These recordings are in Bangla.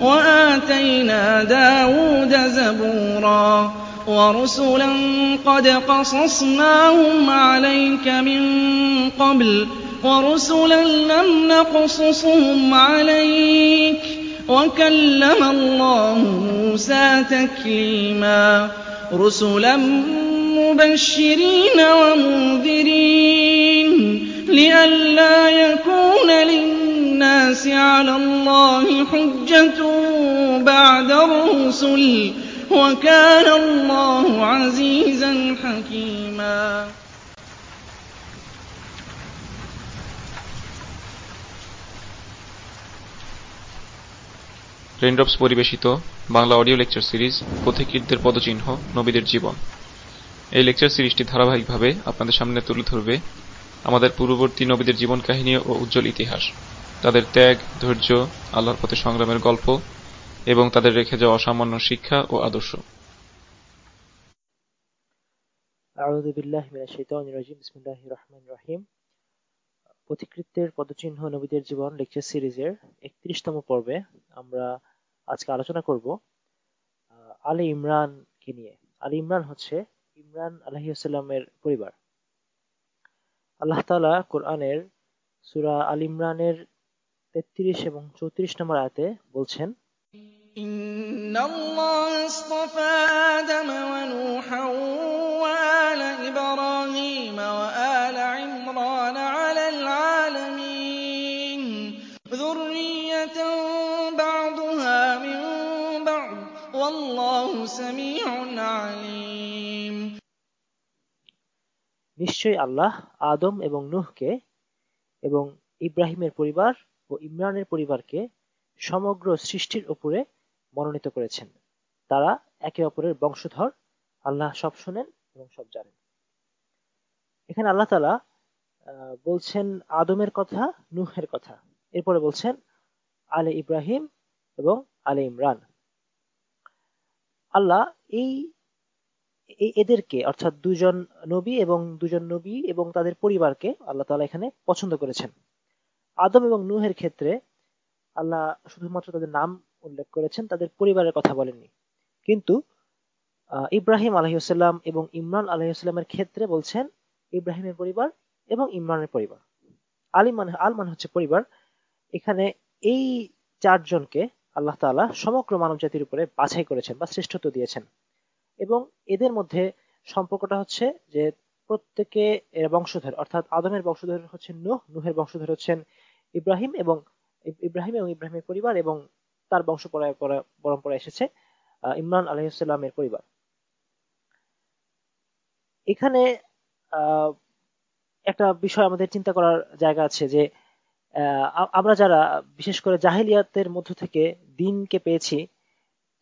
وَآتَيْنَا دَاوُودَ زَبُورًا وَرُسُلًا قَدْ قَصَصْنَاهُمْ عَلَيْكَ مِن قَبْلُ وَرُسُلًا لَّمْ نَقْصُصْهُمْ عَلَيْكَ ۚ وَكَلَّمَ اللَّهُ مُوسَىٰ تَكْلِيمًا رُّسُلًا مُّبَشِّرِينَ وَمُنذِرِينَ لِئَلَّا يَكُونَ لِلنَّاسِ عَلَى اللَّهِ حُجَّةٌ بَعْدَ الرُّسُلِ ۚ وَكَانَ اللَّهُ عَزِيزًا حَكِيمًا রেইনড্রপস পরিবেশিত বাংলা অডিও লেকচার সিরিজ পথিকৃতদের পদচিহ্ন, নবীদের জীবন। এই লেকচার সিরিজটি ধারাবাহিকভাবে আপনাদের সামনে তুলে ধরবে আমাদের পূর্ববর্তী নবীদের জীবন কাহিনী ও উজ্জ্বল ইতিহাস, তাদের ত্যাগ, ধৈর্য, আল্লাহর পথে সংগ্রামের গল্প এবং তাদের রেখে যাওয়া অসামান্য শিক্ষা ও আদর্শ। পথিকৃতের পদচিহ্ন, নবীদের জীবন লেকচার সিরিজের একত্রিশতম পর্বে আমরা আজকে আলোচনা করব আলী ইমরানকে নিয়ে আলী ইমরান হচ্ছে ইমরান আলহিউসাল্লামের পরিবার আল্লাহ তালা কোরআনের সুরা আল ইমরানের তেত্রিশ এবং চৌত্রিশ নম্বর আয়াতে বলছেন إِنَّ اللَّهَ اصْطَفَىٰ آدَمَ وَنُوحًا وَآلَ إِبْرَاهِيمَ سَمِيعٌ عَلِيمٌ নিশ্চয়ই আল্লাহ আদম এবং নূহকে এবং ইব্রাহিমের পরিবার ও ইমরানের পরিবারকে সমগ্র সৃষ্টির উপরে মনোনীত করেছেন তারা একে অপরের বংশধর আল্লাহ সব শোনেন এবং সব জানেন এখানে আল্লাহ তালা বলছেন আদমের কথা নুহের কথা এরপরে বলছেন আলে ইব্রাহিম এবং আলে ইমরান আল্লাহ এই এদেরকে, অর্থাৎ দুজন নবী এবং দুজন নবী এবং তাদের পরিবারকে আল্লাহ তালা এখানে পছন্দ করেছেন। আদম এবং নুহের ক্ষেত্রে আল্লাহ শুধুমাত্র তাদের নাম উল্লেখ করেছেন, তাদের পরিবারের কথা বলেননি। কিন্তু ইব্রাহিম আলহিউসাল্লাম এবং ইমরান আলহিউসাল্লামের ক্ষেত্রে বলছেন, ইব্রাহিমের পরিবার এবং ইমরানের পরিবার। আলিম মানে আল মানে হচ্ছে পরিবার। এখানে এই চারজনকে আল্লাহ তালা সমগ্র মানব জাতির উপরে বাছাই করেছেন বা শ্রেষ্ঠত্ব দিয়েছেন। এবং এদের মধ্যে সম্পর্কটা হচ্ছে যে প্রত্যেকে এর বংশধর, অর্থাৎ আদমের বংশধর হচ্ছেন নুহ, নুহের বংশধর হচ্ছেন ইব্রাহিম এবং ইব্রাহিম এবং ইব্রাহিমের পরিবার এবং তার বংশ পরম্পরা এসেছে ইমরান আলহিসাল্লামের পরিবার। এখানে একটা বিষয় আমাদের চিন্তা করার জায়গা আছে যে আমরা যারা, বিশেষ করে জাহিলিয়াতের মধ্য থেকে দিনকে পেয়েছি,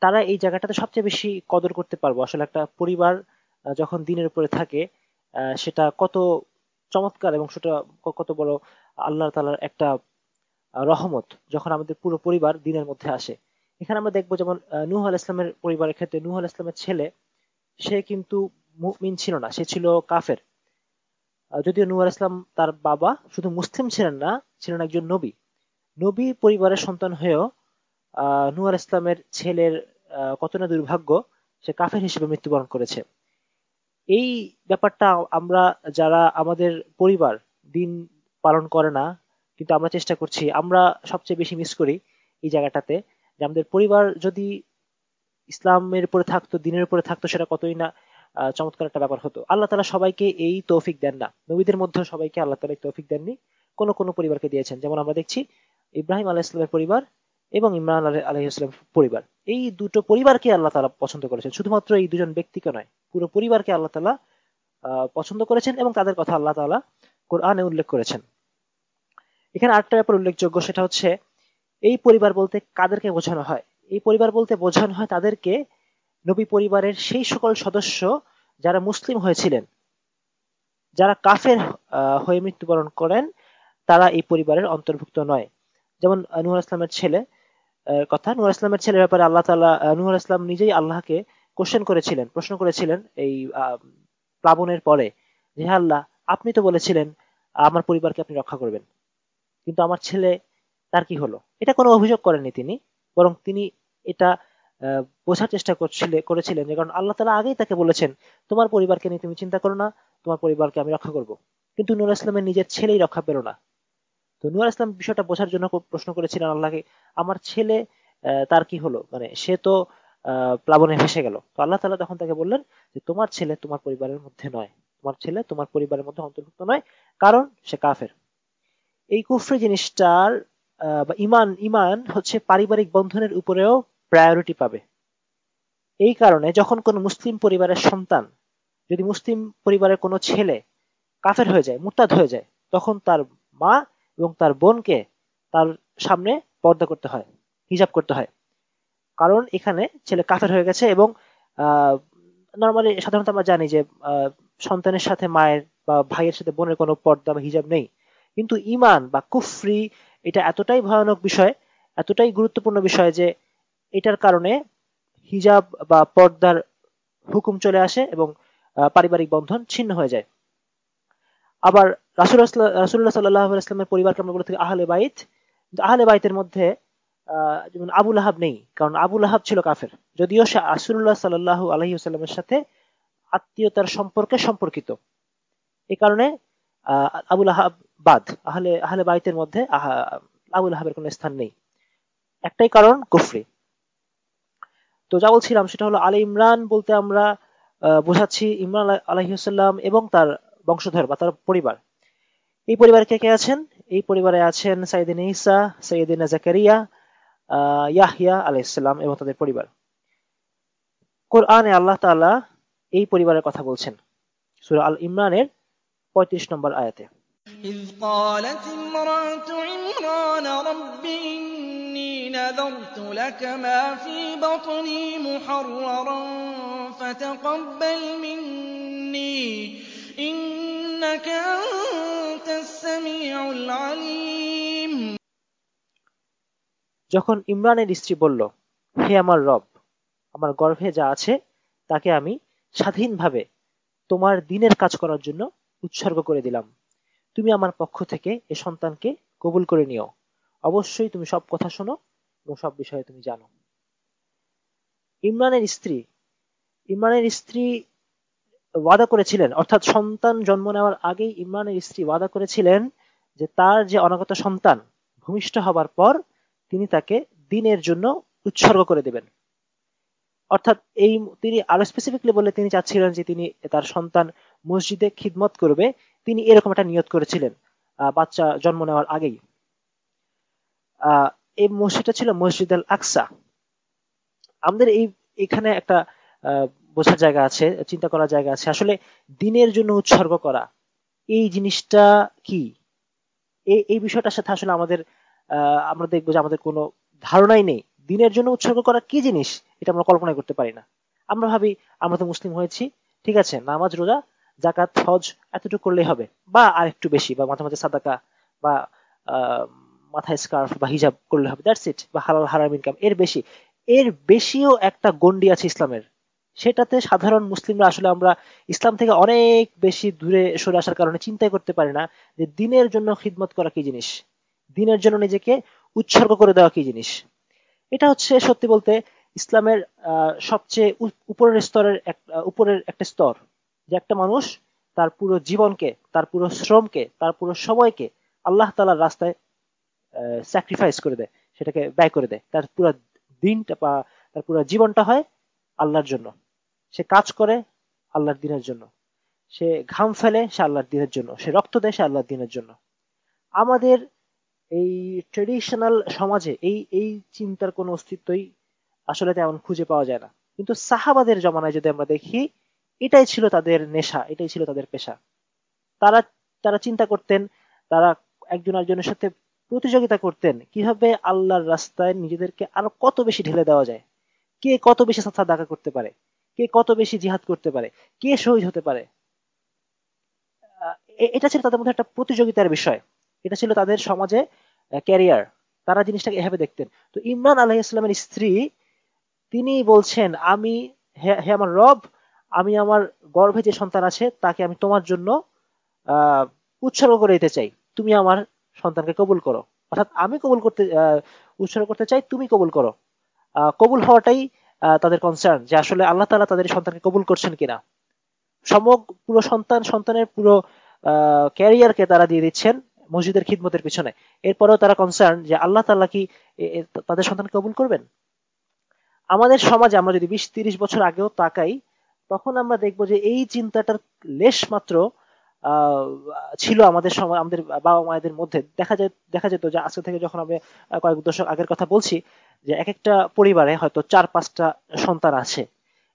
তারা এই জায়গাটাতে সবচেয়ে বেশি কদর করতে পারব। আসলে একটা পরিবার যখন দিনের উপরে থাকে সেটা কত চমৎকার এবং সেটা কত বড় আল্লাহ তালার একটা রহমত যখন আমাদের পুরো পরিবার দিনের মধ্যে আসে। এখানে আমরা দেখব যেমন নুহ আল ইসলামের পরিবারের ক্ষেত্রে নুহ আল ইসলামের ছেলে, সে কিন্তু মুমিন ছিল না, সে ছিল কাফের। যদিও নুহ আল ইসলাম তার বাবা শুধু মুসলিম ছিলেন না, ছিলেন একজন নবী। নবী পরিবারের সন্তান হয়েও আহ নূহ ইসলামের ছেলের কত না দুর্ভাগ্য, সে কাফের হিসেবে মৃত্যুবরণ করেছে। এই ব্যাপারটা আমরা যারা আমাদের পরিবার দিন পালন করে না, কিন্তু আমরা চেষ্টা করছি, আমরা সবচেয়ে বেশি মিস করি এই জায়গাটাতে যে আমাদের পরিবার যদি ইসলামের উপরে থাকতো, দিনের উপরে থাকতো, সেটা কতই না চমৎকার একটা ব্যাপার হতো। আল্লাহ তালা সবাইকে এই তৌফিক দেন না। নবীদের মধ্যে সবাইকে আল্লাহ তালা তৌফিক দেননি। কোনো কোনো পরিবারকে দিয়েছেন। যেমন আমরা দেখছি, ইব্রাহিম আলাহ ইসলামের পরিবার এবং ইমরান আলহ ইসলাম পরিবার। এই দুটো পরিবারকে আল্লাহ তালা পছন্দ করেছেন। শুধুমাত্র এই দুজন ব্যক্তিকে নয়, পুরো পরিবারকে আল্লাহ তালা পছন্দ করেছেন এবং তাদের কথা আল্লাহ তালা কোরআনে উল্লেখ করেছেন। এখানে আরেকটা ব্যাপার উল্লেখযোগ্য, সেটা হচ্ছে এই পরিবার বলতে কাদেরকে বোঝানো হয়? এই পরিবার বলতে বোঝানো হয় তাদেরকে নবী পরিবারের সেই সকল সদস্য যারা মুসলিম হয়েছিলেন, যারা কাফের হয়ে মৃত্যুবরণ করেন, তারা এই পরিবারের অন্তর্ভুক্ত নয়। যেমন নুহুল ইসলামের ছেলে কথা। নুহুল ইসলামের ছেলের ব্যাপারে আল্লাহ তালা নুহুল ইসলাম নিজেই আল্লাহকে কোশ্চেন করেছিলেন, প্রশ্ন করেছিলেন এই প্লাবনের পরে যে আল্লাহ, আপনি তো বলেছিলেন, আমার পরিবারকে আপনি রক্ষা করবেন। কিন্তু আমার ছেলে তার কি হলো? এটা কোনো অভিযোগ করেননি তিনি, বরং তিনি এটা বোঝার চেষ্টা করছিলেন করেছিলেন যে, কারণ আল্লাহ তালা আগেই তাকে বলেছেন, তোমার পরিবারকে নিয়ে তুমি চিন্তা করো না, তোমার পরিবারকে আমি রক্ষা করব। কিন্তু নুর ইসলামের নিজের ছেলেই রক্ষা পেল না। তো নুর ইসলাম বিষয়টা বোঝার জন্য প্রশ্ন করেছিলেন আল্লাহকে, আমার ছেলে তার কি হলো? মানে সে তো প্লাবনে ভেসে গেল। তো আল্লাহ তালা তখন তাকে বললেন যে, তোমার ছেলে তোমার পরিবারের মধ্যে নয়। তোমার ছেলে তোমার পরিবারের মধ্যে অন্তর্ভুক্ত নয়, কারণ সে কাফের। এই কুফরি জিনিসটার বা ইমান ইমান হচ্ছে পারিবারিক বন্ধনের উপরেও প্রায়োরিটি পাবে। এই কারণে যখন কোন মুসলিম পরিবারের সন্তান, যদি মুসলিম পরিবারের কোনো ছেলে কাফের হয়ে যায়, মুরতাদ হয়ে যায়, তখন তার মা এবং তার বোনকে তার সামনে পর্দা করতে হয়, হিজাব করতে হয়। কারণ এখানে ছেলে কাফের হয়ে গেছে এবং নর্মালি সাধারণত আমরা জানি যে সন্তানের সাথে মায়ের বা ভাইয়ের সাথে বোনের কোনো পর্দা বা হিজাব নেই। কিন্তু ইমান বা কুফরি এটা এতটাই ভয়ানক বিষয়, এতটাই গুরুত্বপূর্ণ বিষয় যে এটার কারণে হিজাব বা পর্দার হুকুম চলে আসে এবং পারিবারিক বন্ধন ছিন্ন হয়ে যায়। আবার রাসুল রাসুল্লাহ সাল্লাহ ইসলামের পরিবারকে আমরা বলে থাকি আহলে বাইত। আহলে বাইতের মধ্যে যেমন আবুল আহাব নেই, কারণ আবুল আহাব ছিল কাফের। যদিও সে আসুল্লাহ সাল্লাহ আলহিউসাল্লামের সাথে আত্মীয়তার সম্পর্কে সম্পর্কিত। এ কারণে আবুল আহাব বাদ। আহলে আহলে বাইতের মধ্যে আবুল আহাবের কোনো স্থান নেই। একটাই কারণ কুফরি। তো যা বলছিলাম সেটা হলো আলী ইমরান বলতে আমরা বোঝাচ্ছি ইমরান আলহিউসাল্লাম এবং তার বংশধর বা তার পরিবার এই পরিবারে কে কে আছেন এই পরিবারে আছেন সাইদিন ইসা সৈয়দিন জাকারিয়া ইয়াহিয়া আলাইসাল্লাম এবং তাদের পরিবার কোরআনে আল্লাহ তাআলা এই পরিবারের কথা বলছেন সূরা আল ইমরানের 35 নম্বর আয়াতে إذ قالت امرأة عمران رب إني نذرت لك ما في بطني محررا فتقبل مني إنك أنت السميع العليم যখন ইমরানের স্ত্রী বলল হে আমার রব আমার গর্ভে যা আছে তাকে আমি স্বাধীনভাবে তোমার দিনের কাজ করার জন্য উৎসর্গ করে দিলাম তুমি আমার পক্ষ থেকে এ সন্তানকে কবুল করে নিও অবশ্যই তুমি সব কথা শোনো এবং সব বিষয়ে তুমি জানো ইমরানের স্ত্রী ইমরানের স্ত্রী ওয়াদা করেছিলেন, অর্থাৎ সন্তান জন্ম নেওয়ার আগেই ইমরানের স্ত্রী ওয়াদা করেছিলেন যে তার যে অনাগত সন্তান ভূমিষ্ঠ হবার পর তিনি তাকে দিনের জন্য উৎসর্গ করে দেবেন। অর্থাৎ এই তিনি আরও স্পেসিফিকলি বলে তিনি চাচ্ছিলেন যে তিনি তার সন্তান মসজিদে খিদমত করবে, তিনি এরকম একটা নিয়ত করেছিলেন বাচ্চা জন্ম নেওয়ার আগেই। এই মসজিদটা ছিল মসজিদ আল আকসা। আমাদের এই, এখানে একটা বোঝার জায়গা আছে, চিন্তা করার জায়গা আছে। আসলে দিনের জন্য উৎসর্গ করা, এই জিনিসটা কি? এই বিষয়টার সাথে আসলে আমাদের আমরা দেখব যে আমাদের কোনো ধারণাই নেই। দিনের জন্য উৎসর্গ করা কি জিনিস? এটা আমরা কল্পনা করতে পারি না। আমরা ভাবি, আমরা তো মুসলিম হয়েছি, ঠিক আছে, নামাজ, রোজা জাকাত হজ, এতটুকু করলেই হবে। বা আর একটু বেশি, বা মাঝে মাঝে সাদাকা, বা মাথায় স্কার্ফ বা হিজাব করলে হবে দ্যাটস ইট বা হালাল, হারাম ইনকাম এর বেশি। এর বেশিও একটা গন্ডি আছে ইসলামের। সেটাতে সাধারণ মুসলিমরা আসলে আমরা ইসলাম থেকে অনেক বেশি দূরে সরে আসার কারণে চিন্তাই করতে পারি না যে দিনের জন্য খিদমত করা কি জিনিস? দিনের জন্য নিজেকে উৎসর্গ করে দেওয়া কি জিনিস? এটা হচ্ছে সত্যি বলতে ইসলামের সবচেয়ে উপরের স্তরের উপরের একটা স্তর যে একটা মানুষ তার পুরো জীবনকে, তার পুরো শ্রমকে, তার পুরো সময়কে আল্লাহ তালার রাস্তায় স্যাক্রিফাইস করে দেয়। সেটাকে ব্যয় করে দেয়। তার পুরো দিনটা বা তার পুরো জীবনটা হয় আল্লাহর জন্য। সে কাজ করে আল্লাহর দিনের জন্য। সে ঘাম ফেলে, সে আল্লাহর দিনের জন্য। সে রক্ত দেয়, সে আল্লাহর দিনের জন্য। আমাদের এই ট্রেডিশনাল সমাজে এই এই চিন্তার কোনো অস্তিত্বই আসলে তেমন খুঁজে পাওয়া যায় না। কিন্তু সাহাবাদের জমানায় যদি আমরা দেখি, এটাই ছিল তাদের নেশা, এটাই ছিল তাদের পেশা। তারা তারা চিন্তা করতেন, তারা একজন আরেকজনের সাথে প্রতিযোগিতা করতেন, কীভাবে আল্লাহর রাস্তায় নিজেদেরকে আরও কত বেশি ঢেলে দেওয়া যায়। কে কত বেশি সাদাকা করতে পারে? কে কত বেশি জিহাদ করতে পারে? কে শহীদ হতে পারে? এটা ছিল তাদের মধ্যে একটা প্রতিযোগিতার বিষয়। এটা ছিল তাদের সমাজে ক্যারিয়ার তারা জিনিসটাকে এভাবে দেখতেন। তো ইমরান আলাহ ইসলামের স্ত্রী, তিনি বলছেন, আমি হে আমার রব, আমি আমার গর্ভে যে সন্তান আছে, তাকে আমি তোমার জন্য উৎসর্গ করে দিতে চাই। তুমি আমার সন্তানকে কবুল করো। অর্থাৎ আমি কবুল করতে উৎসর্গ করতে চাই, তুমি কবুল করো। কবুল হওয়াটাই তাদের কনসার্ন যে আসলে আল্লাহ তালা তাদের সন্তানকে কবুল করছেন কিনা। সমগ্র পুরো সন্তান, সন্তানের পুরো ক্যারিয়ারকে তারা দিয়ে দিচ্ছেন মসজিদের খিদমতের পিছনে। এরপরেও তারা কনসার্ন যে আল্লাহ তাল্লাহ কি তাদের সন্তান কবুল করবেন? আমাদের সমাজে আমরা যদি বিশ তিরিশ বছর আগেও তাকাই, তখন আমরা দেখব যে এই চিন্তাটার লেশ মাত্র ছিল আমাদের সময় আমাদের বাবা মায়েদের মধ্যে। দেখা যায়, দেখা যেত যে আজকে থেকে যখন আমি কয়েক দশক আগের কথা বলছি যে এক একটা পরিবারে হয়তো চার পাঁচটা সন্তান আছে।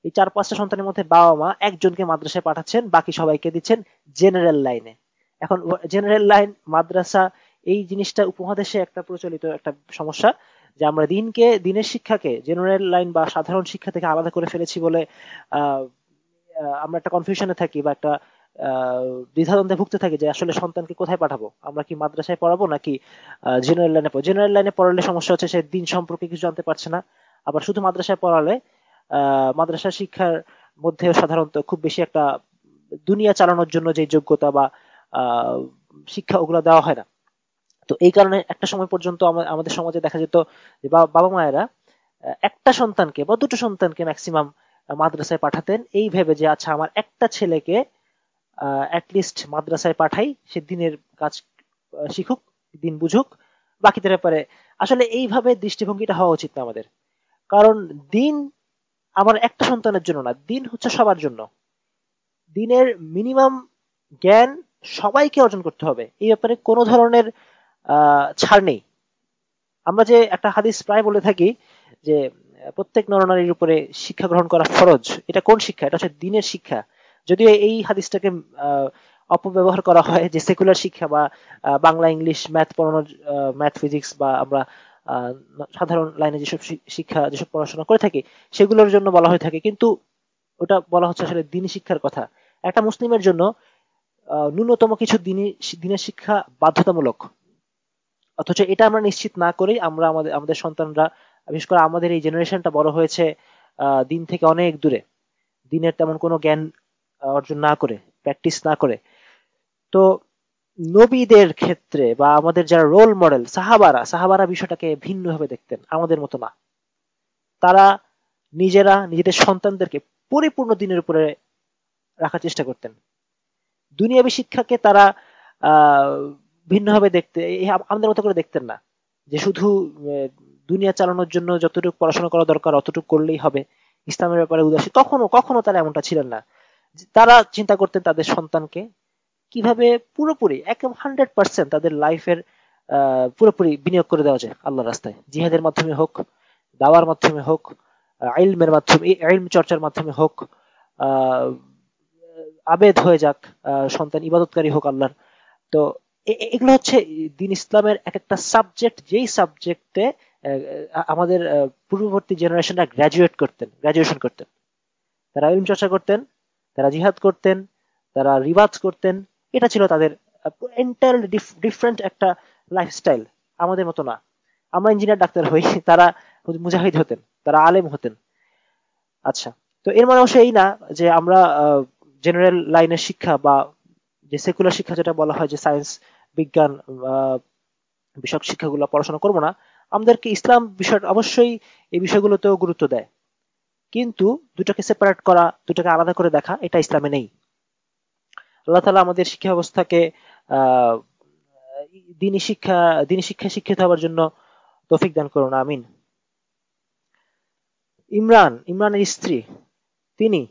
এই চার পাঁচটা সন্তানের মধ্যে বাবা মা একজনকে মাদ্রাসায় পাঠাচ্ছেন, বাকি সবাইকে দিচ্ছেন জেনারেল লাইনে এখন জেনারেল লাইন মাদ্রাসা এই জিনিসটা উপমহাদেশে একটা প্রচলিত একটা সমস্যা যে আমরা দিনকে, দিনের শিক্ষাকে জেনারেল লাইন বা সাধারণ শিক্ষা থেকে আলাদা করে ফেলেছি বলে আমরা একটা কনফিউশনে থাকি বা একটা দ্বিধাদ্বন্দ্বে ভুগতে থাকি যে আসলে সন্তানকে কোথায় পাঠাবো? আমরা কি মাদ্রাসায় পড়াবো নাকি জেনারেল লাইনে জেনারেল লাইনে পড়ালে সমস্যা হচ্ছে সে দিন সম্পর্কে কিছু জানতে পারছে না। আবার শুধু মাদ্রাসায় পড়ালে মাদ্রাসা শিক্ষার মধ্যে সাধারণত খুব বেশি একটা দুনিয়া চালানোর জন্য যে যোগ্যতা বা শিক্ষা ওগুলো দেওয়া হয় না। তো এই কারণে একটা সময় পর্যন্ত আমাদের সমাজে দেখা যেত যে বাবা মায়েরা একটা সন্তানকে বা দুটো সন্তানকে ম্যাক্সিমাম মাদ্রাসায় পাঠাতেন। এই ভেবে যে আচ্ছা আমার একটা ছেলেকে অ্যাটলিস্ট মাদ্রাসায় পাঠাই, সে দিনের কাজ শিখুক, দিন বুঝুক, বাকিদের ব্যাপারে। আসলে এইভাবে দৃষ্টিভঙ্গিটা হওয়া উচিত না আমাদের। কারণ দিন আমার একটা সন্তানের জন্য না, দিন হচ্ছে সবার জন্য। দিনের মিনিমাম জ্ঞান সবাইকে অর্জন করতে হবে। এই ব্যাপারে কোনো ধরনের ছাড় নেই। আমরা যে একটা হাদিস প্রায় বলে থাকি যে, প্রত্যেক নরনারীর উপরে শিক্ষা গ্রহণ করা ফরজ, এটা কোন শিক্ষা? এটা হচ্ছে দিনের শিক্ষা। যদিও এই হাদিসটাকে অপব্যবহার করা হয় যে সেকুলার শিক্ষা বা বাংলা, ইংলিশ, ম্যাথ পড়ানোর ম্যাথ, ফিজিক্স বা আমরা সাধারণ লাইনে যেসব শিক্ষা, যেসব পড়াশোনা করে থাকি, সেগুলোর জন্য বলা হয়ে থাকে। কিন্তু ওটা বলা হচ্ছে আসলে দিনী শিক্ষার কথা। একটা মুসলিমের জন্য ন্যূনতম কিছু দিনী দিনের শিক্ষা বাধ্যতামূলক। অথচ এটা আমরা নিশ্চিত না করেই আমরা আমাদের আমাদের সন্তানরা, বিশেষ করে আমাদের এই জেনারেশনটা বড় হয়েছে দিন থেকে অনেক দূরে। দিনের তেমন কোনো জ্ঞান অর্জন না করে প্র্যাকটিস না করে। তো নবীদের ক্ষেত্রে বা আমাদের যারা রোল মডেল সাহাবারা সাহাবারা বিষয়টাকে ভিন্নভাবে দেখতেন, আমাদের মতো না। তারা নিজেরা, নিজেদের সন্তানদেরকে পরিপূর্ণ দিনের উপরে রাখার চেষ্টা করতেন। দুনিয়াবী শিক্ষাকে তারা ভিন্নভাবে দেখতে আমাদের মতো করে দেখতেন না। যে শুধু দুনিয়া চালানোর জন্য যতটুকু পড়াশোনা করা দরকার, অতটুকু করলেই হবে। ইসলামের ব্যাপারে উদাসী কখনো কখনো তারা এমনটা ছিলেন না। তারা চিন্তা করতেন তাদের সন্তানকে কীভাবে পুরোপুরি একদম হান্ড্রেড পার্সেন্ট তাদের লাইফের পুরোপুরি বিনিয়োগ করে দেওয়া যায় আল্লাহ রাস্তায়। জিহাদের মাধ্যমে হোক, দাওয়ার মাধ্যমে হোক আইলমের মাধ্যমে আইলম চর্চার মাধ্যমে হোক আবেদ হয়ে যাক সন্তান ইবাদতকারী হোক আল্লাহর। তো এগুলো হচ্ছে দিন ইসলামের এক একটা সাবজেক্ট যেই সাবজেক্টে আমাদের পূর্ববর্তী জেনারেশনরা গ্রাজুয়েট করতেন গ্রাজুয়েশন করতেন। তারা ইলম চর্চা করতেন তারা জিহাদ করতেন, তারা রিবাজ করতেন, এটা ছিল তাদের ডিফারেন্ট একটা লাইফস্টাইল আমাদের মতো না। আমরা ইঞ্জিনিয়ার ডাক্তার হই, তারা মুজাহিদ হতেন, তারা আলেম হতেন। আচ্ছা তো এর মানে অবশ্যই এই না যে আমরা জেনারেল লাইনের শিক্ষা বা যে সেকুলার শিক্ষা যেটা বলা হয় যে সায়েন্স বিজ্ঞান বিষয়ক শিক্ষাগুলো পড়াশোনা করব না, আমাদেরকে ইসলাম বিষয় অবশ্যই এই বিষয়গুলোতেও গুরুত্ব দেয়। কিন্তু দুটাকে সেপারেট করা দুটাকে আলাদা করে দেখা, এটা ইসলামে নেই। আল্লাহ তালা আমাদের শিক্ষা ব্যবস্থাকে দিনী শিক্ষা দিনী শিক্ষা শিক্ষিত হওয়ার জন্য তৌফিক দান করুন, আমিন। ইমরান, ইমরানের স্ত্রী, তিনি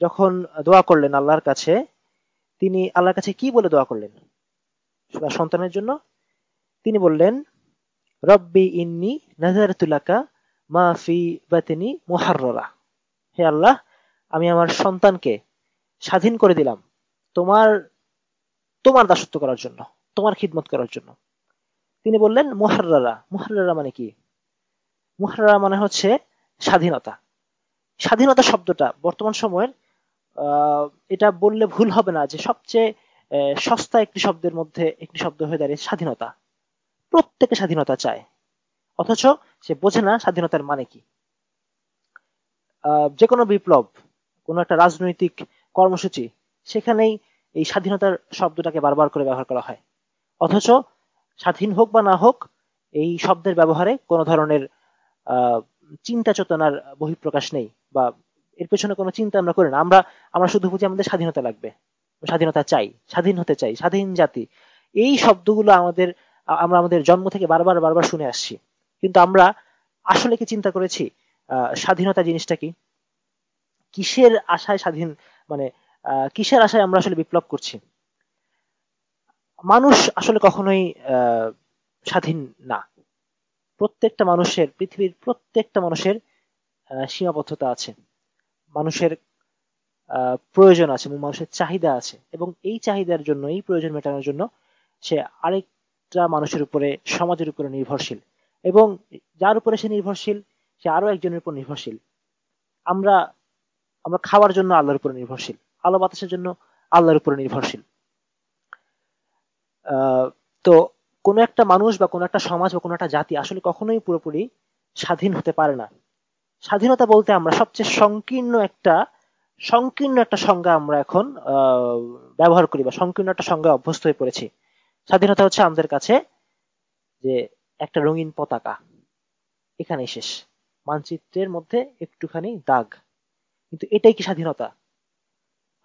যখন দোয়া করলেন আল্লাহর কাছে, তিনি আল্লাহর কাছে কি বলে দোয়া করলেন? সন্তানের জন্য? তিনি বললেন, রব্বি ইন্নি নাজারতুলাকা মা ফি বাতিনি মুহাররা হে আল্লাহ, আমি আমার সন্তানকে স্বাধীন করে দিলাম তোমার তোমার দাসত্ব করার জন্য, তোমার খিদমত করার জন্য। তিনি বললেন মুহাররা মুহাররা মানে কি? মুহাররা মানে হচ্ছে স্বাধীনতা। স্বাধীনতা শব্দটা বর্তমান সময়ের এটা বললে ভুল হবে না যে সবচেয়ে সস্তা একটি শব্দের মধ্যে একটি শব্দ হয়ে দাঁড়িয়ে স্বাধীনতা। প্রত্যেকে স্বাধীনতা চায়। অথচ সে বোঝে না স্বাধীনতার মানে কি। যে কোনো বিপ্লব, কোনো একটা রাজনৈতিক কর্মসূচি, সেখানেই এই স্বাধীনতার শব্দটাকে বারবার করে ব্যবহার করা হয়। অথচ স্বাধীন হোক বা না হোক, এই শব্দের ব্যবহারে কোনো ধরনের চিন্তা চেতনার বহিঃপ্রকাশ নেই বা এর পেছনে কোনো চিন্তা আমরা করি না। আমরা আমরা শুধু বুঝি আমাদের স্বাধীনতা লাগবে, স্বাধীনতা চাই, স্বাধীন হতে চাই, স্বাধীন জাতি। এই শব্দগুলো আমাদের, আমরা আমাদের জন্ম থেকে বারবার বারবার শুনে আসছি। কিন্তু আমরা আসলে কি চিন্তা করেছি? স্বাধীনতা জিনিসটা কি? কিসের আশায় স্বাধীন মানে কিসের আশায় আমরা আসলে বিপ্লব করছি? মানুষ আসলে কখনোই স্বাধীন না। প্রত্যেকটা মানুষের, পৃথিবীর প্রত্যেকটা মানুষের সীমাবদ্ধতা আছে। মানুষের প্রয়োজন আছে মানুষের চাহিদা আছে এবং এই চাহিদার জন্য, এই প্রয়োজন মেটানোর জন্য সে আরেকটা মানুষের উপরে, সমাজের উপরে নির্ভরশীল এবং যার উপরে সে নির্ভরশীল সে আরও একজনের উপর নির্ভরশীল। আমরা আমরা খাওয়ার জন্য আল্লাহর উপর নির্ভরশীল। আলো বাতাসের জন্য আল্লাহর উপর নির্ভরশীল। তো কোন একটা মানুষ বা কোন একটা সমাজ বা কোন একটা জাতি আসলে কখনোই পুরোপুরি স্বাধীন হতে পারে না। স্বাধীনতা বলতে আমরা সবচেয়ে সংকীর্ণ একটা সংকীর্ণ একটা সংজ্ঞা আমরা এখন ব্যবহার করি বা সংকীর্ণ একটা সংজ্ঞা অভ্যস্ত হয়ে পড়েছি। স্বাধীনতা হচ্ছে আমাদের কাছে যে একটা রঙিন পতাকা। এখানেই শেষ। মানচিত্রের মধ্যে একটুখানি দাগ। কিন্তু এটাই কি স্বাধীনতা?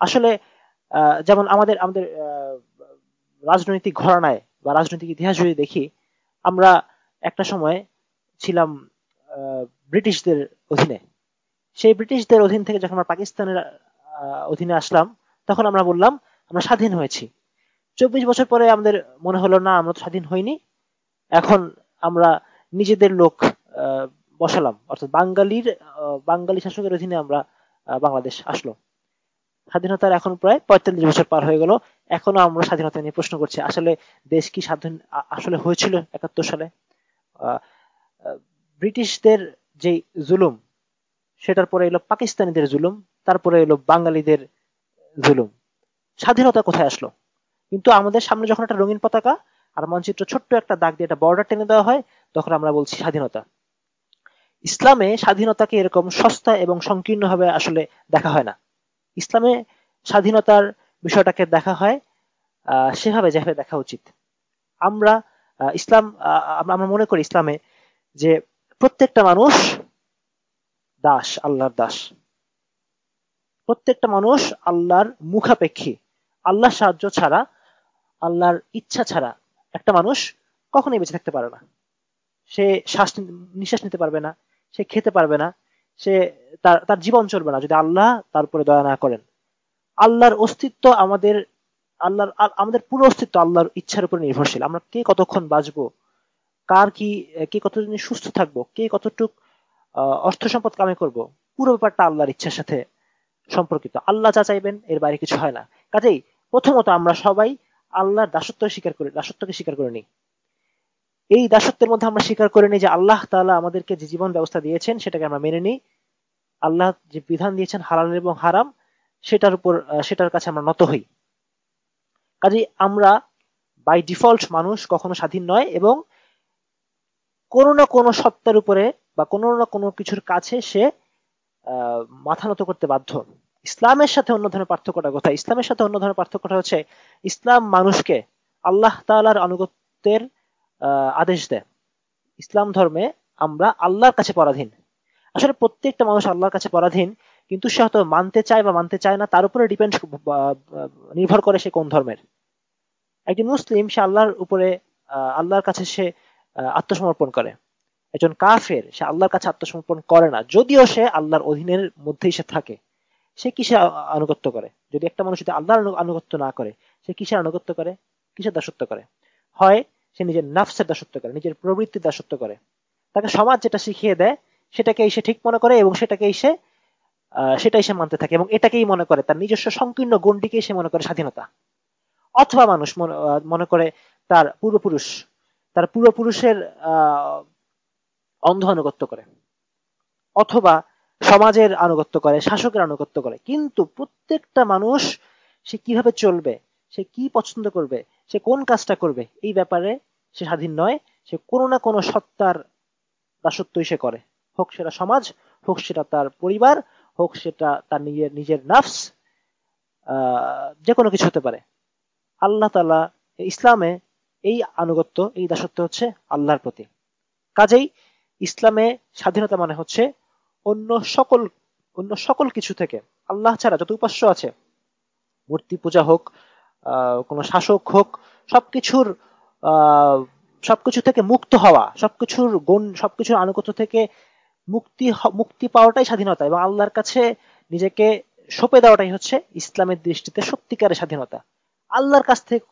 আসলে যেমন আমাদের আমাদের রাজনৈতিক ঘরানায় বা রাজনৈতিক ইতিহাস যদি দেখি, আমরা একটা সময় ছিলাম ব্রিটিশদের অধীনে। সেই ব্রিটিশদের অধীন থেকে যখন আমরা পাকিস্তানের অধীনে আসলাম, তখন আমরা বললাম, আমরা স্বাধীন হয়েছি। চব্বিশ বছর পরে আমাদের মনে হলো, না, আমরা তো স্বাধীন হইনি। এখন আমরা নিজেদের লোক বসালাম। অর্থাৎ বাঙালির বাঙালি শাসকের অধীনে আমরা বাংলাদেশ আসলো। স্বাধীনতার এখন প্রায় পঁয়তাল্লিশ বছর পার হয়ে গেল। এখনও আমরা স্বাধীনতা নিয়ে প্রশ্ন করছি, আসলে দেশ কি স্বাধীন আসলে হয়েছিল একাত্তর সালে? ব্রিটিশদের যে জুলুম, সেটার পরে এলো পাকিস্তানিদের জুলুম, তারপরে এলো বাঙালিদের জুলুম। স্বাধীনতা কোথায় আসলো? কিন্তু আমাদের সামনে যখন একটা রঙিন পতাকা আর মানচিত্র ছোট্ট একটা দাগ দিয়ে একটা বর্ডার টেনে দেওয়া হয়, তখন আমরা বলছি স্বাধীনতা। ইসলামে স্বাধীনতাকে এরকম সস্তা এবং সংকীর্ণভাবে আসলে দেখা হয় না। ইসলামে স্বাধীনতার বিষয়টাকে দেখা হয় সেভাবে যেভাবে দেখা উচিত। আমরা ইসলাম আমরা মনে করি ইসলামে যে প্রত্যেকটা মানুষ দাস, আল্লাহর দাস। প্রত্যেকটা মানুষ আল্লাহর মুখাপেক্ষী। আল্লাহর সাহায্য ছাড়া, আল্লাহর ইচ্ছা ছাড়া একটা মানুষ কখনোই বেঁচে থাকতে পারে না। সে শ্বাস নিঃশ্বাস নিতে পারবে না। সে খেতে পারবে না, সে তার তার জীবন চলবে না যদি আল্লাহ তার উপরে দয়া না করেন। আল্লাহর অস্তিত্ব আমাদের, আল্লাহর আমাদের পুরো অস্তিত্ব আল্লাহর ইচ্ছার উপর নির্ভরশীল। আমরা কে কতক্ষণ বাঁচবো? কার কি, কে কতদিন সুস্থ থাকব? কে কতটুক অর্থ সম্পদ কামে করব? পুরো ব্যাপারটা আল্লাহর ইচ্ছার সাথে সম্পর্কিত। আল্লাহ যা চাইবেন, এর বাইরে কিছু হয় না। কাজেই প্রথমত আমরা সবাই আল্লাহর দাসত্ব স্বীকার করি, দাসত্বকে স্বীকার করে নিই। এই দাসত্বের মধ্যে আমরা স্বীকার করে নিই যে আল্লাহ তাআলা আমাদেরকে যে জীবন ব্যবস্থা দিয়েছেন, সেটাকে আমরা মেনে নিই। আল্লাহ যে বিধান দিয়েছেন হালাল এবং হারাম, সেটার উপর সেটার কাছে আমরা নত হই। কাজে আমরা বাই ডিফল্ট মানুষ কখনো স্বাধীন নয় এবং কোনো না কোনো সত্তার উপরে বা কোনো না কোনো কিছুর কাছে সে মাথা নত করতে বাধ্য। ইসলামের সাথে অন্য ধরনের পার্থক্যটা কথা ইসলামের সাথে অন্য ধরনের পার্থক্যটা হচ্ছে, ইসলাম মানুষকে আল্লাহ তালার আনুগত্যের আদেশ দেয়। ইসলাম ধর্মে আমরা আল্লাহর কাছে পরাধীন। আসলে প্রত্যেকটা মানুষ আল্লাহর কাছে পরাধীন, কিন্তু সে হয়তো মানতে চায় বা মানতে চায় না, তার উপরে ডিপেন্ড নির্ভর করে সে কোন ধর্মের। একজন মুসলিম, সে আল্লাহর উপরে আল্লাহর কাছে সে আত্মসমর্পণ করে। একজন কাফের, সে আল্লাহর কাছে আত্মসমর্পণ করে না, যদিও সে আল্লাহর অধীনের মধ্যেই সে থাকে। সে কিসে আনুগত্য করে? যদি একটা মানুষ যদি আল্লাহর আনুগত্য না করে, সে কিসের আনুগত্য করে? কিসের দাসত্ব করে? হয় সে নিজের নাফসের দাসত্ব করে, নিজের প্রবৃত্তির দাসত্ব করে। তাকে সমাজ যেটা শিখিয়ে দেয় সেটাকে সে ঠিক মনে করে এবং সেটাকে সে সেটাই সে মানতে থাকে এবং এটাকেই মনে করে। তার নিজস্ব সংকীর্ণ গণ্ডিকেই সে মনে করে স্বাধীনতা। অথবা মানুষ মনে করে তার পূর্বপুরুষ, তার পূর্বপুরুষের অন্ধ আনুগত্য করে। অথবা সমাজের আনুগত্য করে, শাসকের আনুগত্য করে। কিন্তু প্রত্যেকটা মানুষ সে কীভাবে চলবে, সে কি পছন্দ করবে সে কোন কাজটা করবে? এই ব্যাপারে সে স্বাধীন নয়। সে কোনো না কোনো সত্তার দাসত্বই সে করে। হোক সেটা সমাজ, হোক সেটা তার পরিবার, হোক সেটা তার নিজের নিজের নাফস যে কোনো কিছু হতে পারে। আল্লাহ তালা ইসলামে এই আনুগত্য, এই দাসত্ব হচ্ছে আল্লাহর প্রতি। কাজেই ইসলামে স্বাধীনতা মানে হচ্ছে অন্য সকল অন্য সকল কিছু থেকে আল্লাহ ছাড়া যত উপাস্য আছে, মূর্তি পূজা হোক কোন শাসক হোক, সবকিছুর সবকিছু থেকে মুক্ত হওয়া, সবকিছুর গুণ, সবকিছুর আনুগত্য থেকে মুক্তি মুক্তি পাওয়াটাই স্বাধীনতা এবং আল্লাহর কাছে নিজেকে সঁপে দেওয়াটাই হচ্ছে ইসলামের দৃষ্টিতে সত্যিকারের স্বাধীনতা। আল্লাহর কাছ থেকে